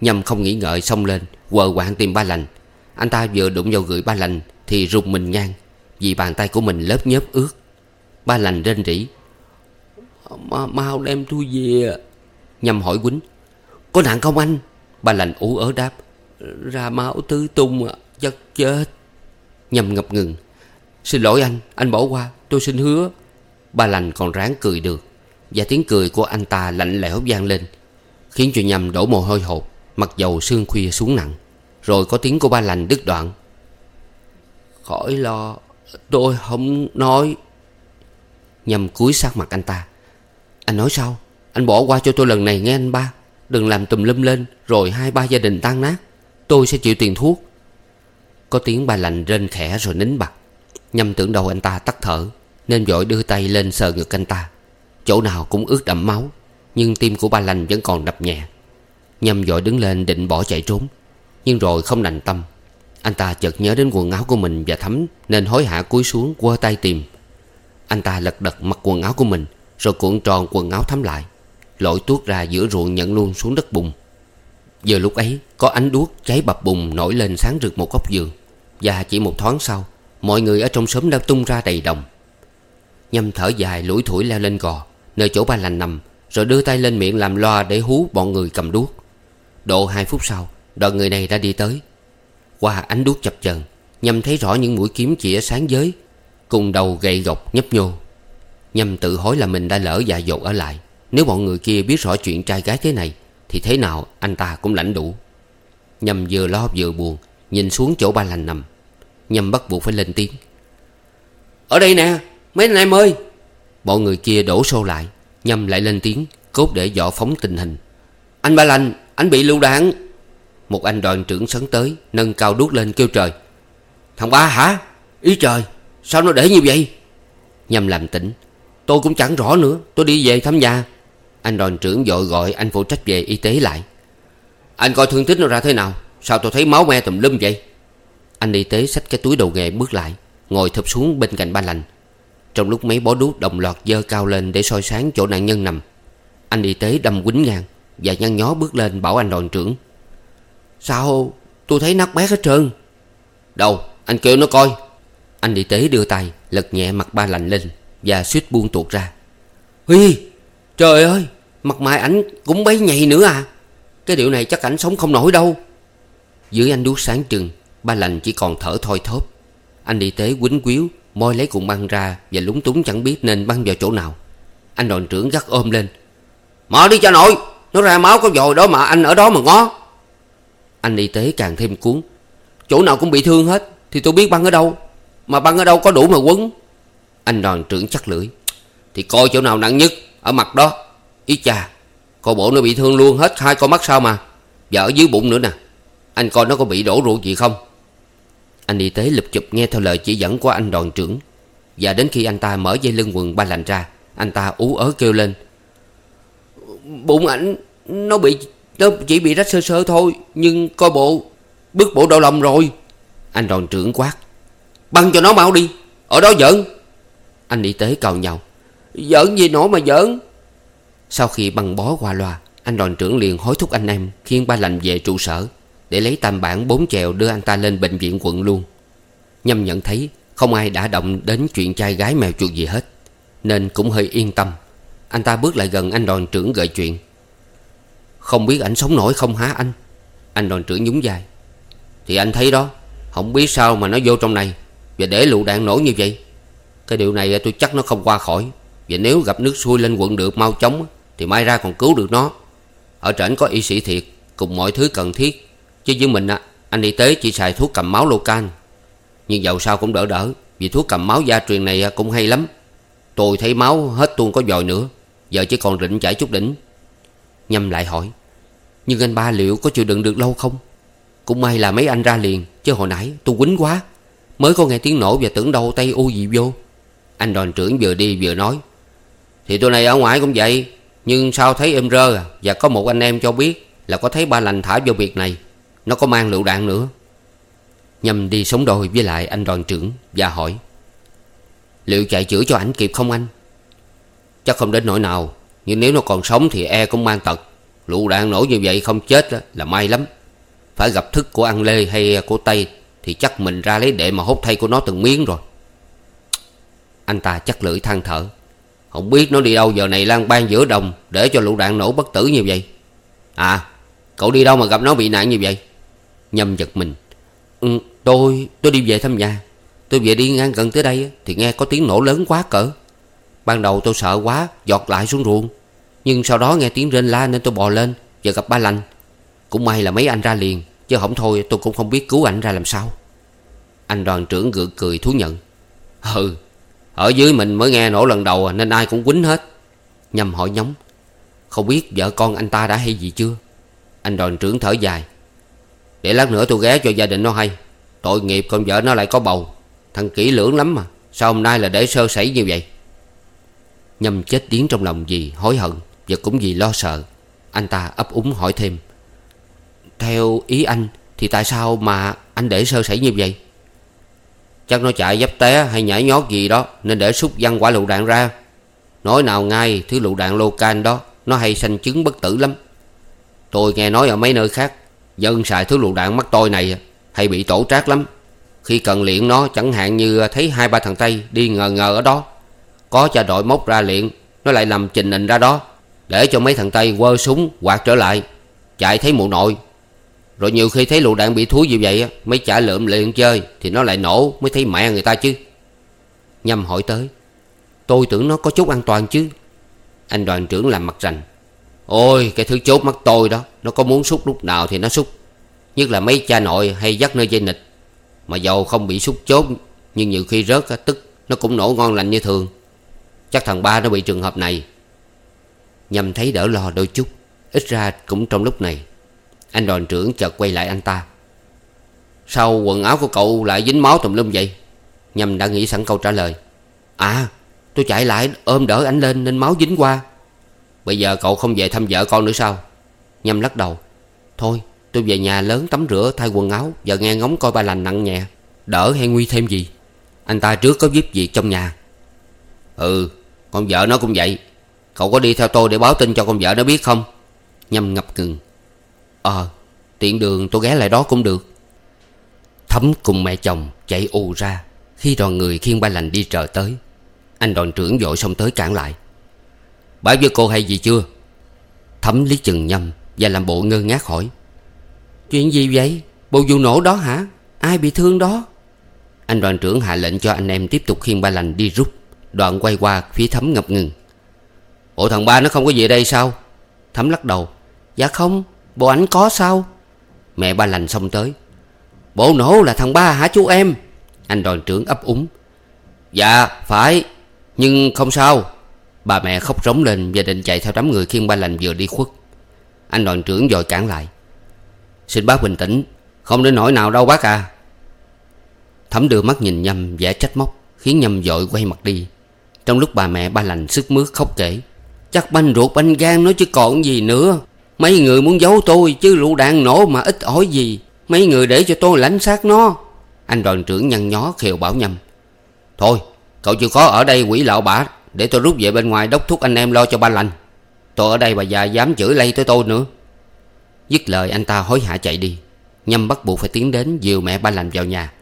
Nhâm không nghĩ ngợi xông lên Quờ quạng tìm ba lành. Anh ta vừa đụng vào gửi ba lành Thì rụt mình ngang Vì bàn tay của mình lớp nhớp ướt. Ba lành rên rỉ. Ma, Mau đem tôi về. Nhâm hỏi quýnh. Có nạn không anh? Ba lành ú ớ đáp. Ra máu tứ tung à Chắc chết. Nhâm ngập ngừng. Xin lỗi anh Anh bỏ qua. Tôi xin hứa. Ba lành còn ráng cười được. Và tiếng cười của anh ta lạnh lẽo vang lên, Khiến cho nhầm đổ mồ hôi hột, Mặc dầu sương khuya xuống nặng. Rồi có tiếng của ba lành đứt đoạn. Khỏi lo, Tôi không nói. Nhầm cúi sát mặt anh ta. Anh nói sao? Anh bỏ qua cho tôi lần này nghe anh ba. Đừng làm tùm lum lên, Rồi hai ba gia đình tan nát. Tôi sẽ chịu tiền thuốc. Có tiếng ba lành rên khẽ rồi nín bặt Nhâm tưởng đầu anh ta tắt thở, Nên vội đưa tay lên sờ ngực anh ta. Chỗ nào cũng ướt đẫm máu, Nhưng tim của ba lành vẫn còn đập nhẹ. Nhâm vội đứng lên định bỏ chạy trốn, Nhưng rồi không đành tâm. Anh ta chợt nhớ đến quần áo của mình và thấm Nên hối hả cúi xuống quơ tay tìm. Anh ta lật đật mặc quần áo của mình, Rồi cuộn tròn quần áo thấm lại, Lội tuốt ra giữa ruộng nhận luôn xuống đất bùn. Giờ lúc ấy, Có ánh đuốc cháy bập bùng nổi lên sáng rực một góc giường, Và chỉ một thoáng sau Mọi người ở trong xóm đã tung ra đầy đồng. Nhâm thở dài, lủi thủi leo lên gò, Nơi chỗ ba lành nằm, Rồi đưa tay lên miệng làm loa để hú bọn người cầm đuốc. Độ hai phút sau, Đoàn người này đã đi tới. Qua ánh đuốc chập chờn, Nhâm thấy rõ những mũi kiếm chĩa sáng giới, Cùng đầu gậy gộc nhấp nhô. Nhâm tự hối là mình đã lỡ dạ dột ở lại. Nếu bọn người kia biết rõ chuyện trai gái thế này, Thì thế nào anh ta cũng lãnh đủ. Nhâm vừa lo vừa buồn, Nhìn xuống chỗ ba lành nằm. Nhâm bắt buộc phải lên tiếng. Ở đây nè, mấy anh em ơi! Bọn người kia đổ xô lại Nhâm lại lên tiếng, Cốt để dọ phóng tình hình. Anh ba lành, anh bị lưu đạn. Một anh đoàn trưởng sấn tới, Nâng cao đuốc lên kêu trời. Thằng ba hả? Ý trời, Sao nó để như vậy? Nhâm làm tỉnh, Tôi cũng chẳng rõ nữa, Tôi đi về thăm nhà. Anh đoàn trưởng dội gọi anh phụ trách về y tế lại. Anh coi thương tích nó ra thế nào? Sao tôi thấy máu me tùm lum vậy? Anh y tế xách cái túi đồ nghề bước lại, Ngồi thụp xuống bên cạnh ba lành. Trong lúc mấy bó đuốc đồng loạt dơ cao lên Để soi sáng chỗ nạn nhân nằm, Anh y tế đâm quýnh ngang Và nhăn nhó bước lên bảo anh đoàn trưởng. Sao tôi thấy nát bét hết trơn? Đâu, anh kêu nó coi. Anh y tế đưa tay, Lật nhẹ mặt ba lành lên Và suýt buông tuột ra. Huy, Trời ơi, Mặt mày ảnh cũng bấy nhầy nữa à. Cái điều này chắc ảnh sống không nổi đâu. Dưới anh đuốc sáng trừng Ba lành chỉ còn thở thoi thóp. Anh y tế quýnh quýu, Moi lấy cuộn băng ra Và lúng túng chẳng biết nên băng vào chỗ nào. Anh đoàn trưởng gắt ôm lên. Mở đi cho nội, Nó ra máu có dồi đó mà, anh ở đó mà ngó. Anh y tế càng thêm cuốn. Chỗ nào cũng bị thương hết, Thì tôi biết băng ở đâu. Mà băng ở đâu có đủ mà quấn. Anh đoàn trưởng chắc lưỡi. Thì coi chỗ nào nặng nhất, Ở mặt đó. Ý cha, Coi bộ nó bị thương luôn hết, hai con mắt sao mà? Và ở dưới bụng nữa nè. Anh coi nó có bị đổ ruột gì không? Anh y tế lụp chụp nghe theo lời chỉ dẫn của anh đoàn trưởng. Và đến khi anh ta mở dây lưng quần ba lành ra, Anh ta ú ớ kêu lên. Bụng ảnh, Nó bị, Nó chỉ bị rách sơ sơ thôi, Nhưng coi bộ, bước bộ đau lòng rồi. Anh đoàn trưởng quát. Băng cho nó mau đi, Ở đó giỡn. Anh y tế cầu nhau Giỡn gì nổi mà giỡn. Sau khi băng bó qua loa, Anh đoàn trưởng liền hối thúc anh em Khiêng ba lành về trụ sở. Để lấy tam bản bốn chèo đưa anh ta lên bệnh viện quận luôn. Nhâm nhận thấy Không ai đã động đến chuyện trai gái mèo chuột gì hết, Nên cũng hơi yên tâm. Anh ta bước lại gần anh đoàn trưởng gợi chuyện. Không biết ảnh sống nổi không hả anh? Anh đoàn trưởng nhún vai. Thì anh thấy đó, Không biết sao mà nó vô trong này Và để lựu đạn nổ như vậy. Cái điều này tôi chắc nó không qua khỏi. Và nếu gặp nước xuôi lên quận được mau chóng, Thì mai ra còn cứu được nó. Ở trển có y sĩ thiệt, Cùng mọi thứ cần thiết. Chứ với mình á, anh y tế chỉ xài thuốc cầm máu local Nhưng dầu sao cũng đỡ đỡ, Vì thuốc cầm máu gia truyền này cũng hay lắm. Tôi thấy máu hết tuôn có dòi nữa, Giờ chỉ còn rịnh chảy chút đỉnh. Nhâm lại hỏi, Nhưng anh ba liệu có chịu đựng được lâu không? Cũng may là mấy anh ra liền, Chứ hồi nãy tôi quýnh quá, Mới có nghe tiếng nổ và tưởng đâu tay u gì vô. Anh đoàn trưởng vừa đi vừa nói, Thì tôi này ở ngoài cũng vậy, Nhưng sao thấy êm rơ à Và có một anh em cho biết Là có thấy ba lành thả vô việc này. Nó có mang lựu đạn nữa. Nhâm đi sống đôi với lại anh đoàn trưởng Và hỏi, Liệu chạy chữa cho ảnh kịp không anh? Chắc không đến nỗi nào, Nhưng nếu nó còn sống thì e cũng mang tật. Lựu đạn nổ như vậy không chết là may lắm. Phải gặp thức của ăn lê hay của Tây Thì chắc mình ra lấy đệ mà hốt thay của nó từng miếng rồi. Anh ta chắc lưỡi than thở, Không biết nó đi đâu giờ này lang ban giữa đồng Để cho lựu đạn nổ bất tử như vậy. À Cậu đi đâu mà gặp nó bị nạn như vậy? Nhâm giật mình. Ừ, Tôi tôi đi về thăm nhà. Tôi về đi ngang gần tới đây Thì nghe có tiếng nổ lớn quá cỡ. Ban đầu tôi sợ quá Giọt lại xuống ruộng. Nhưng sau đó nghe tiếng rên la nên tôi bò lên Và gặp ba lành. Cũng may là mấy anh ra liền Chứ không thôi tôi cũng không biết cứu anh ra làm sao. Anh đoàn trưởng gượng cười thú nhận. Ừ Ở dưới mình mới nghe nổ lần đầu à, Nên ai cũng quýnh hết. Nhâm hỏi nhóm, Không biết vợ con anh ta đã hay gì chưa? Anh đoàn trưởng thở dài. Để lát nữa tôi ghé cho gia đình nó hay. Tội nghiệp con vợ nó lại có bầu. Thằng kỹ lưỡng lắm mà. Sao hôm nay là để sơ sẩy như vậy? Nhâm chết tiếng trong lòng vì hối hận Và cũng vì lo sợ, Anh ta ấp úng hỏi thêm. Theo ý anh Thì tại sao mà anh để sơ sẩy như vậy? Chắc nó chạy dấp té hay nhảy nhót gì đó, Nên để xúc văng quả lựu đạn ra. Nói nào ngay, thứ lựu đạn lô can đó, Nó hay sanh chứng bất tử lắm. Tôi nghe nói ở mấy nơi khác Dân xài thứ lựu đạn mắc tôi này Hay bị tổ trác lắm. Khi cần luyện nó, chẳng hạn như thấy hai ba thằng Tây Đi ngờ ngờ ở đó, Có cho đội móc ra luyện, Nó lại nằm trình hình ra đó, Để cho mấy thằng Tây quơ súng quạt trở lại, Chạy thấy mụ nội. Rồi nhiều khi thấy lựu đạn bị thúi như vậy Mấy chả lượm liền chơi, Thì nó lại nổ, mới thấy mẹ người ta chứ. Nhâm hỏi tới, Tôi tưởng nó có chút an toàn chứ? Anh đoàn trưởng làm mặt rành. Ôi, cái thứ chốt mắt tôi đó, Nó có muốn xúc lúc nào thì nó xúc. Nhất là mấy cha nội hay dắt nơi dây nịch. Mà dầu không bị xúc chốt, Nhưng nhiều khi rớt tức Nó cũng nổ ngon lành như thường. Chắc thằng ba nó bị trường hợp này. Nhằm thấy đỡ lo đôi chút, Ít ra cũng trong lúc này. Anh đoàn trưởng chợt quay lại anh ta. Sao quần áo của cậu lại dính máu tùm lum vậy? Nhằm đã nghĩ sẵn câu trả lời. À tôi chạy lại, ôm đỡ anh lên nên máu dính qua. Bây giờ cậu không về thăm vợ con nữa sao? Nhâm lắc đầu. Thôi, tôi về nhà lớn tắm rửa, thay quần áo và nghe ngóng coi ba lành nặng nhẹ. Đỡ hay nguy thêm gì? Anh ta trước có giúp việc trong nhà. Ừ con vợ nó cũng vậy. Cậu có đi theo tôi để báo tin cho con vợ nó biết không? Nhâm ngập ngừng. Ờ tiện đường tôi ghé lại đó cũng được. Thấm cùng mẹ chồng chạy ù ra Khi đoàn người khiêng ba lành đi chờ tới. Anh đoàn trưởng vội xông tới cản lại. Báo với cô hay gì chưa? Thấm lý chừng nhâm Và làm bộ ngơ ngác hỏi. Chuyện gì vậy? Bộ vụ nổ đó hả? Ai bị thương đó? Anh đoàn trưởng hạ lệnh cho anh em tiếp tục khiêng ba lành đi rút. Đoạn quay qua phía Thấm ngập ngừng. Bộ thằng ba nó không có gì ở đây sao? Thấm lắc đầu. Dạ không, Bộ ảnh có sao? Mẹ ba lành xông tới. Bộ nổ là thằng ba hả chú em? Anh đoàn trưởng ấp úng. Dạ phải, Nhưng không sao. Bà mẹ khóc rống lên và định chạy theo đám người khiêng ba lành vừa đi khuất. Anh đoàn trưởng dội cản lại. Xin bác bình tĩnh, Không đến nỗi nào đâu bác à. Thấm đưa mắt nhìn Nhâm vẻ trách móc, Khiến Nhâm dội quay mặt đi. Trong lúc bà mẹ ba lành sức mướt khóc kể, Chắc banh ruột banh gan nó chứ còn gì nữa. Mấy người muốn giấu tôi chứ lũ đạn nổ mà ít ỏi gì. Mấy người để cho tôi lãnh xác nó. Anh đoàn trưởng nhăn nhó khều bảo Nhâm Thôi, cậu chịu khó ở đây quỷ lão bả. Để tôi rút về bên ngoài đốc thúc anh em lo cho ba lành. Tôi ở đây bà già dám chửi lây tới tôi nữa. Dứt lời anh ta hối hả chạy đi. Nhâm bắt buộc phải tiến đến dìu mẹ ba lành vào nhà.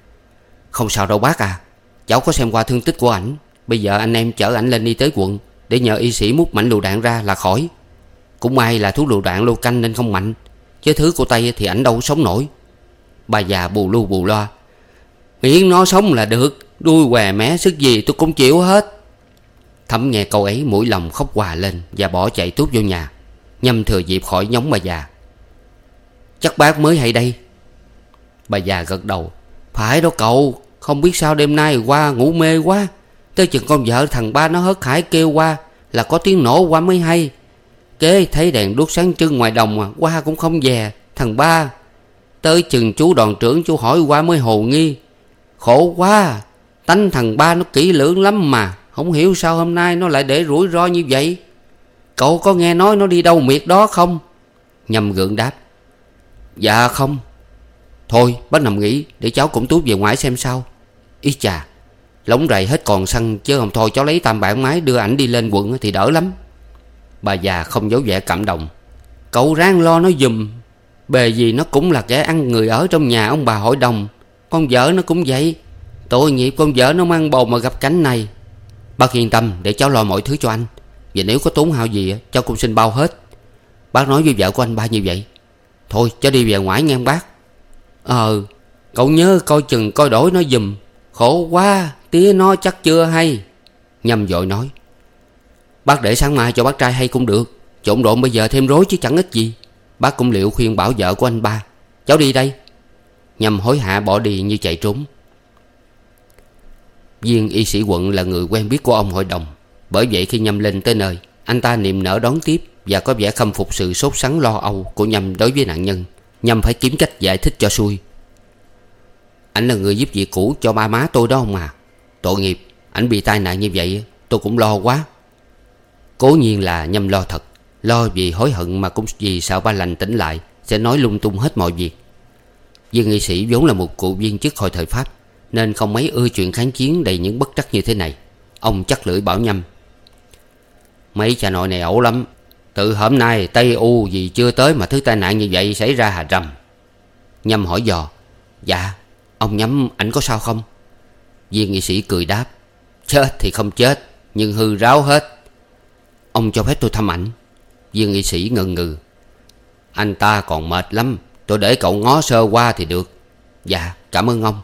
Không sao đâu bác à. Cháu có xem qua thương tích của ảnh. Bây giờ anh em chở ảnh lên y tế quận Để nhờ y sĩ múc mảnh lựu đạn ra là khỏi. Cũng may là thuốc lựu đạn lô canh nên không mạnh. Chứ thứ của Tây thì ảnh đâu sống nổi. Bà già bù lu bù loa Miễn nó sống là được. Đuôi què mé sức gì tôi cũng chịu hết. Thấm nghe câu ấy mũi lòng khóc hòa lên Và bỏ chạy tút vô nhà Nhâm thừa dịp khỏi nhóm bà già. Chắc bác mới hay đây. Bà già gật đầu. Phải đó cậu, Không biết sao đêm nay qua ngủ mê quá. Tới chừng con vợ thằng ba nó hớt hải kêu qua Là có tiếng nổ qua mới hay. Kế thấy đèn đuốc sáng trưng ngoài đồng mà Qua cũng không về, Thằng ba. Tới chừng chú đoàn trưởng chú hỏi qua mới hồ nghi. Khổ quá, Tánh thằng ba nó kỹ lưỡng lắm mà. Không hiểu sao hôm nay nó lại để rủi ro như vậy? Cậu có nghe nói nó đi đâu miệt đó không? Nhâm gượng đáp. Dạ không. Thôi, bác nằm nghỉ, Để cháu cũng tút về ngoài xem sao. Ý chà, Lóng rầy hết còn xăng, Chứ không thôi cháu lấy tam bản máy đưa ảnh đi lên quận thì đỡ lắm. Bà già không giấu vẻ cảm động. Cậu ráng lo nó dùm Bề gì nó cũng là kẻ ăn người ở trong nhà ông bà hội đồng. Con vợ nó cũng vậy. Tội nghiệp con vợ nó mang bầu mà gặp cảnh này. Bác yên tâm để cháu lo mọi thứ cho anh. Và nếu có tốn hao gì cháu cũng xin bao hết. Bác nói với vợ của anh ba như vậy. Thôi, cháu đi về ngoài nghe bác. Ờ Cậu nhớ coi chừng coi đổi nó dùm Khổ quá, Tía nó chắc chưa hay. Nhâm dội nói. Bác để sáng mai cho bác trai hay cũng được. Trộn độn bây giờ thêm rối chứ chẳng ích gì. Bác cũng liệu khuyên bảo vợ của anh ba. Cháu đi đây. Nhâm hối hạ bỏ đi như chạy trốn. Viên y sĩ quận là người quen biết của ông hội đồng. Bởi vậy khi Nhâm lên tới nơi, Anh ta niềm nở đón tiếp Và có vẻ khâm phục sự sốt sắng lo âu Của Nhâm đối với nạn nhân. Nhâm phải kiếm cách giải thích cho xuôi. Anh là người giúp việc cũ cho ba má tôi đó không à. Tội nghiệp, Anh bị tai nạn như vậy, Tôi cũng lo quá. Cố nhiên là Nhâm lo thật, Lo vì hối hận mà cũng vì sợ ba lành tỉnh lại Sẽ nói lung tung hết mọi việc. Viên nghị sĩ vốn là một cụ viên chức hồi thời Pháp nên không mấy ưa chuyện kháng chiến đầy những bất trắc như thế này. Ông chắc lưỡi bảo nhâm. Mấy cha nội này ẩu lắm. Từ hôm nay Tây U gì chưa tới mà thứ tai nạn như vậy xảy ra hà rầm. Nhâm hỏi dò. Dạ Ông nhắm ảnh có sao không? Viên nghị sĩ cười đáp. Chết thì không chết, Nhưng hư ráo hết. Ông cho phép tôi thăm ảnh. Viên nghị sĩ ngần ngừ. Anh ta còn mệt lắm, Tôi để cậu ngó sơ qua thì được. Dạ cảm ơn ông.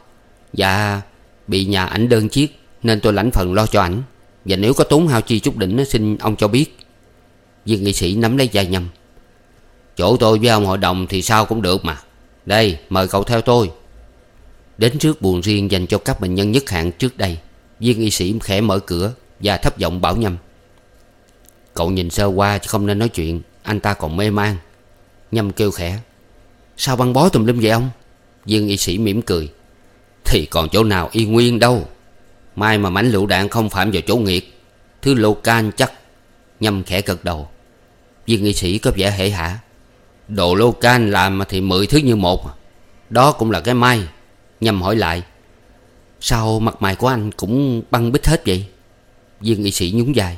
Dạ bị nhà ảnh đơn chiếc, Nên tôi lãnh phần lo cho ảnh. Và nếu có tốn hao chi chút đỉnh Xin ông cho biết. Viên nghị sĩ nắm lấy vai nhâm Chỗ tôi với ông hội đồng thì sao cũng được mà. Đây, mời cậu theo tôi. Đến trước buồn riêng dành cho các bệnh nhân nhất hạng trước đây, Viên y sĩ khẽ mở cửa Và thấp giọng bảo nhâm Cậu nhìn sơ qua chứ không nên nói chuyện, Anh ta còn mê man. Nhâm kêu khẽ. Sao băng bó tùm lum vậy ông? Viên y sĩ mỉm cười. Thì còn chỗ nào y nguyên đâu. Mai mà mảnh lựu đạn không phạm vào chỗ nghiệt, Thứ lô can chắc, Nhâm khẽ gật đầu. Viên nghị sĩ có vẻ hệ hả. Đồ lô can làm thì mười thứ như một, Đó cũng là cái may. Nhâm hỏi lại, Sao mặt mày của anh cũng băng bít hết vậy? Viên nghị sĩ nhún dài,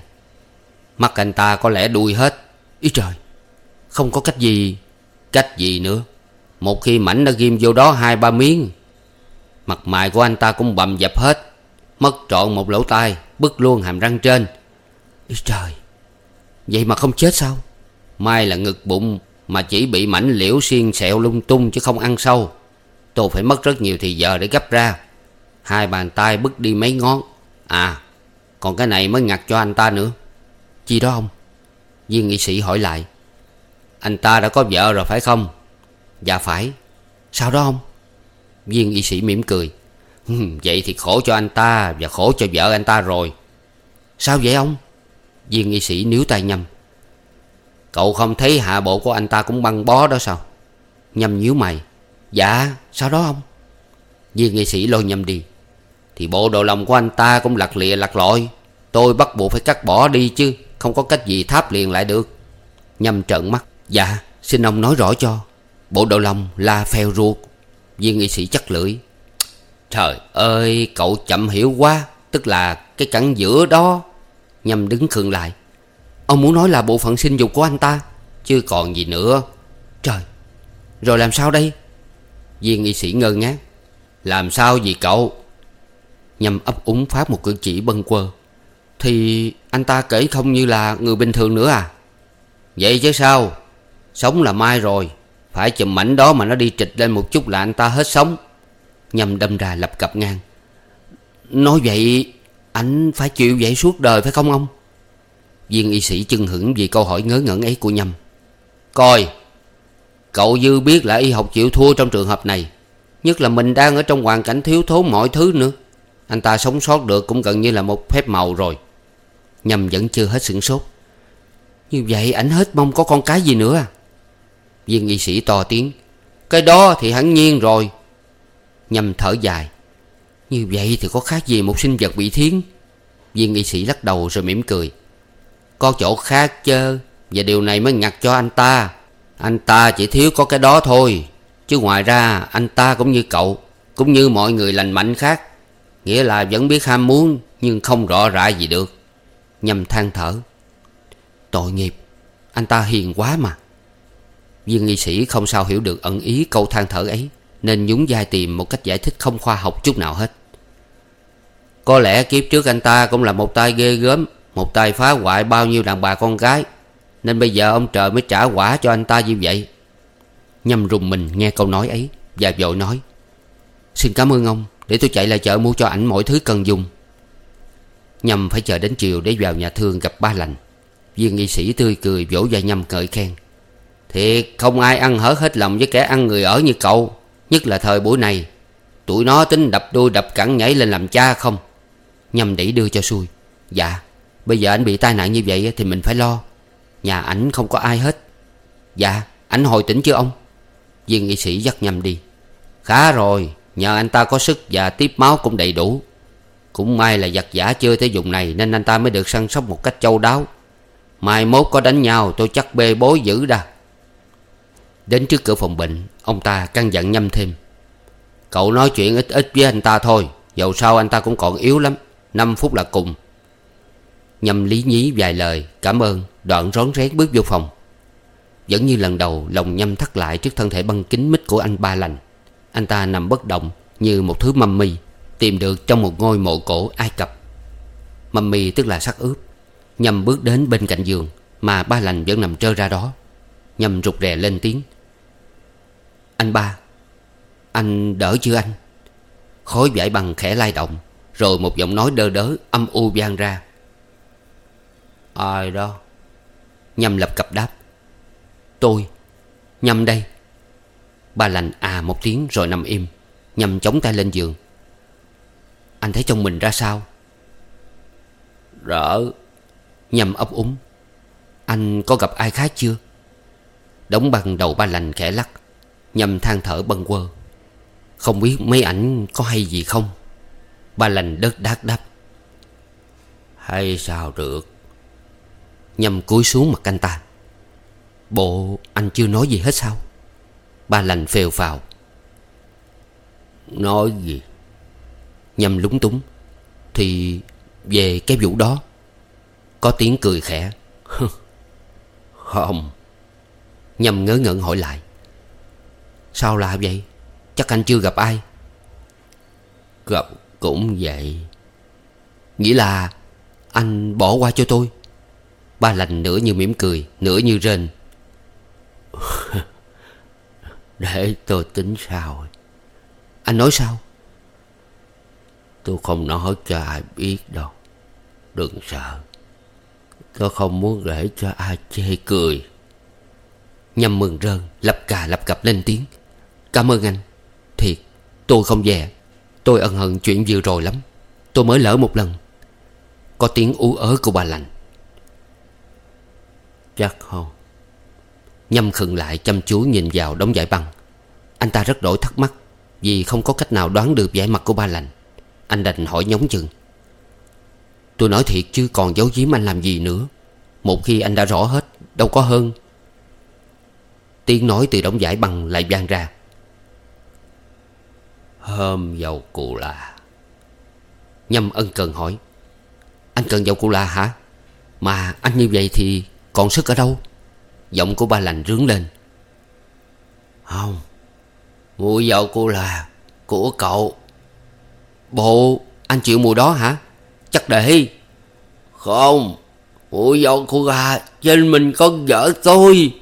mặt anh ta có lẽ đuôi hết. Ý trời, Không có cách gì Cách gì nữa. Một khi mảnh đã ghim vô đó hai ba miếng Mặt mày của anh ta cũng bầm dập hết. Mất trọn một lỗ tai, Bứt luôn hàm răng trên. Ý trời, Vậy mà không chết sao? Mai là ngực bụng Mà chỉ bị mảnh liễu xiên sẹo lung tung chứ không ăn sâu. Tôi phải mất rất nhiều thì giờ để gấp ra. Hai bàn tay bứt đi mấy ngón. À Còn cái này mới ngặt cho anh ta nữa. Chi đó ông? Viên nghị sĩ hỏi lại. Anh ta đã có vợ rồi phải không? Dạ phải. Sao đó ông? Viên y sĩ mỉm cười. Vậy thì khổ cho anh ta Và khổ cho vợ anh ta rồi. Sao vậy ông? Viên y sĩ níu tay nhâm Cậu không thấy hạ bộ của anh ta cũng băng bó đó sao? Nhâm nhíu mày. Dạ sao đó ông? Viên y sĩ lôi nhâm đi. Thì bộ đồ lòng của anh ta cũng lặt lịa lặt lội. Tôi bắt buộc phải cắt bỏ đi chứ, Không có cách gì tháp liền lại được. Nhâm trợn mắt. Dạ xin ông nói rõ cho. Bộ đồ lòng là phèo ruột. Viên nghị sĩ chắc lưỡi. Trời ơi, cậu chậm hiểu quá, Tức là cái cẳng giữa đó Nhâm đứng khựng lại. Ông muốn nói là bộ phận sinh dục của anh ta, Chứ còn gì nữa. Trời, Rồi làm sao đây? Viên y sĩ ngơ ngác. Làm sao gì cậu? Nhâm ấp úng phát một cử chỉ bâng quơ. Thì anh ta kể không như là người bình thường nữa à? Vậy chứ sao? Sống là mai rồi. Phải chùm mảnh đó mà nó đi trịch lên một chút là anh ta hết sống Nhâm đâm ra lập cập ngang. Nói vậy, Anh phải chịu vậy suốt đời phải không ông? Viên y sĩ chưng hững vì câu hỏi ngớ ngẩn ấy của Nhâm. Coi, Cậu dư biết là y học chịu thua trong trường hợp này. Nhất là mình đang ở trong hoàn cảnh thiếu thốn mọi thứ nữa. Anh ta sống sót được cũng gần như là một phép màu rồi. Nhâm vẫn chưa hết sửng sốt. Như vậy ảnh hết mong có con cái gì nữa à? Viên y sĩ to tiếng, Cái đó thì hẳn nhiên rồi. Nhâm thở dài, Như vậy thì có khác gì một sinh vật bị thiến? Viên y sĩ lắc đầu rồi mỉm cười, Có chỗ khác chứ Và điều này mới ngặt cho anh ta. Anh ta chỉ thiếu có cái đó thôi, Chứ ngoài ra anh ta cũng như cậu, Cũng như mọi người lành mạnh khác. Nghĩa là vẫn biết ham muốn, Nhưng không rõ rã gì được. Nhâm than thở, Tội nghiệp, Anh ta hiền quá mà. Viên y sĩ không sao hiểu được ẩn ý câu than thở ấy, Nên nhún vai tìm một cách giải thích không khoa học chút nào hết. Có lẽ kiếp trước anh ta cũng là một tay ghê gớm, Một tay phá hoại bao nhiêu đàn bà con gái, Nên bây giờ ông trời mới trả quả cho anh ta như vậy. Nhâm rùng mình nghe câu nói ấy Và vội nói, Xin cảm ơn ông, Để tôi chạy lại chợ mua cho ảnh mọi thứ cần dùng. Nhâm phải chờ đến chiều để vào nhà thương gặp ba lành. Viên y sĩ tươi cười vỗ vai Nhâm cởi khen. Thiệt không ai ăn hở hết lòng với kẻ ăn người ở như cậu, Nhất là thời buổi này. Tụi nó tính đập đuôi đập cẳng nhảy lên làm cha không? Nhâm đẩy đưa cho xuôi Dạ Bây giờ anh bị tai nạn như vậy thì mình phải lo. Nhà ảnh không có ai hết. Dạ ảnh hồi tỉnh chưa ông? Viên y sĩ dắt nhâm đi. Khá rồi, Nhờ anh ta có sức và tiếp máu cũng đầy đủ. Cũng may là giặc giả chưa tới vùng này Nên anh ta mới được săn sóc một cách châu đáo. Mai mốt có đánh nhau, tôi chắc bê bối dữ đa. Đến trước cửa phòng bệnh, Ông ta căn dặn nhâm thêm. Cậu nói chuyện ít ít với anh ta thôi, Dầu sao anh ta cũng còn yếu lắm 5 phút là cùng. Nhâm lý nhí vài lời, Cảm ơn, Đoạn rón rén bước vô phòng. Vẫn như lần đầu, Lòng nhâm thắt lại trước thân thể băng kính mít của anh ba lành. Anh ta nằm bất động, Như một thứ mâm mi, Tìm được trong một ngôi mộ cổ Ai Cập. Mâm mi tức là sắc ướp. Nhâm bước đến bên cạnh giường, Mà ba lành vẫn nằm trơ ra đó. Nhâm rụt rè lên tiếng. Anh ba, Anh đỡ chưa anh? Khối vải bằng khẽ lay động, Rồi một giọng nói đơ đớ âm u vang ra. Ai đó? Nhâm lập cập đáp. Tôi Nhâm đây. Ba lành à một tiếng rồi nằm im Nhâm chống tay lên giường. Anh thấy trong mình ra sao? Rỡ. Nhâm ấp úng. Anh có gặp ai khác chưa? Đóng bằng đầu ba lành khẽ lắc nhầm than thở bâng quơ. Không biết mấy ảnh có hay gì không? Ba lành đất đát đáp. Hay sao được? Nhầm cúi xuống mặt anh ta. Bộ, anh chưa nói gì hết sao? Ba lành phèo phào. Nói gì? Nhầm lúng túng. Thì về cái vụ đó. Có tiếng cười khẽ. Không. Nhâm ngớ ngẩn hỏi lại. Sao là vậy? Chắc anh chưa gặp ai. Gặp cũng vậy. Nghĩa là Anh bỏ qua cho tôi. Ba lành nửa như mỉm cười Nửa như rên. Để tôi tính sao? Anh nói sao? Tôi không nói cho ai biết đâu. Đừng sợ. Tôi không muốn để cho ai chê cười Nhâm mừng rơn, Lập cà, lập cập lên tiếng. Cảm ơn anh. Thiệt, tôi không dè. Tôi ân hận chuyện vừa rồi lắm. Tôi mới lỡ một lần. Có tiếng ú ớ của bà lành. Chắc không Nhâm khựng lại, chăm chú nhìn vào đống giải băng. Anh ta rất đổi thắc mắc, Vì không có cách nào đoán được vẻ mặt của ba lành. Anh đành hỏi nhóng chừng. Tôi nói thiệt chứ còn giấu giếm anh làm gì nữa. Một khi anh đã rõ hết, Đâu có hơn Tiếng nói từ đống giải băng lại vang ra. Hôm dầu cụ là Nhâm ân cần hỏi, Anh cần dầu cụ la hả? Mà anh như vậy thì còn sức ở đâu? Giọng của ba lành rướng lên. Không Mùi dầu cụ là Của cậu. Bộ, anh chịu mùi đó hả? Chắc để Không Mùi dầu cụ là Trên mình con vợ tôi.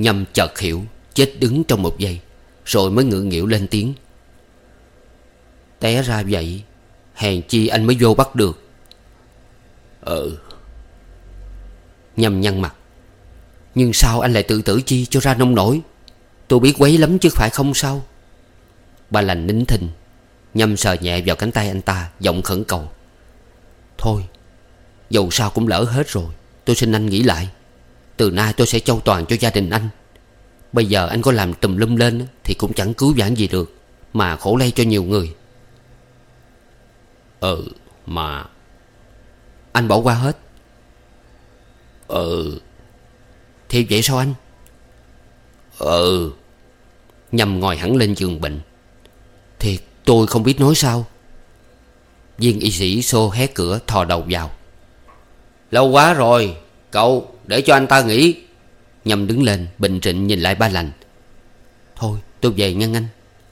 Nhâm chợt hiểu, Chết đứng trong một giây, Rồi mới ngượng nghịu lên tiếng. Té ra vậy, Hèn chi anh mới vô bắt được. Ừ. Nhâm nhăn mặt. Nhưng sao anh lại tự tử chi cho ra nông nổi? Tôi biết quấy lắm chứ phải không sao? Ba lành nín thinh. Nhâm sờ nhẹ vào cánh tay anh ta, Giọng khẩn cầu. Thôi, Dầu sao cũng lỡ hết rồi, Tôi xin anh nghĩ lại. Từ nay tôi sẽ châu toàn cho gia đình anh. Bây giờ anh có làm tùm lum lên Thì cũng chẳng cứu vãn gì được, Mà khổ lây cho nhiều người. Ừ mà Anh bỏ qua hết. Ừ Thì vậy sao anh? Ừ Nhâm ngồi hẳn lên giường bệnh. Thiệt tôi không biết nói sao. Viên y sĩ xô hé cửa thò đầu vào. Lâu quá rồi, Cậu để cho anh ta nghỉ. Nhâm đứng lên, bình trịnh nhìn lại ba lành. Thôi, tôi về ngăn anh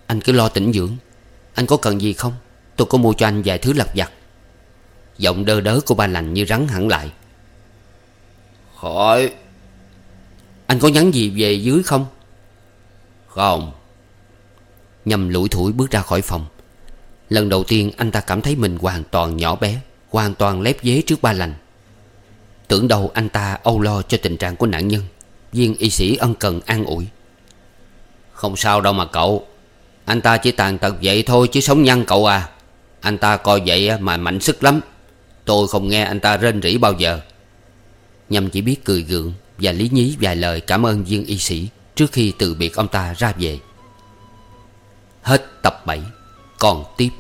Anh cứ lo tĩnh dưỡng. Anh có cần gì không? Tôi có mua cho anh vài thứ lặt vặt. Giọng đơ đớ của ba lành như rắn hẳn lại. Khỏi. Anh có nhắn gì về dưới không? Không. Nhâm lủi thủi bước ra khỏi phòng. Lần đầu tiên anh ta cảm thấy mình hoàn toàn nhỏ bé, Hoàn toàn lép vế trước ba lành. Tưởng đâu anh ta âu lo cho tình trạng của nạn nhân. Viên y sĩ ân cần an ủi. Không sao đâu mà cậu. Anh ta chỉ tàn tật vậy thôi chứ sống nhăn cậu à. Anh ta coi vậy mà mạnh sức lắm. Tôi không nghe anh ta rên rỉ bao giờ. Nhâm chỉ biết cười gượng Và lý nhí vài lời cảm ơn viên y sĩ Trước khi từ biệt ông ta ra về. Hết tập 7 Còn tiếp.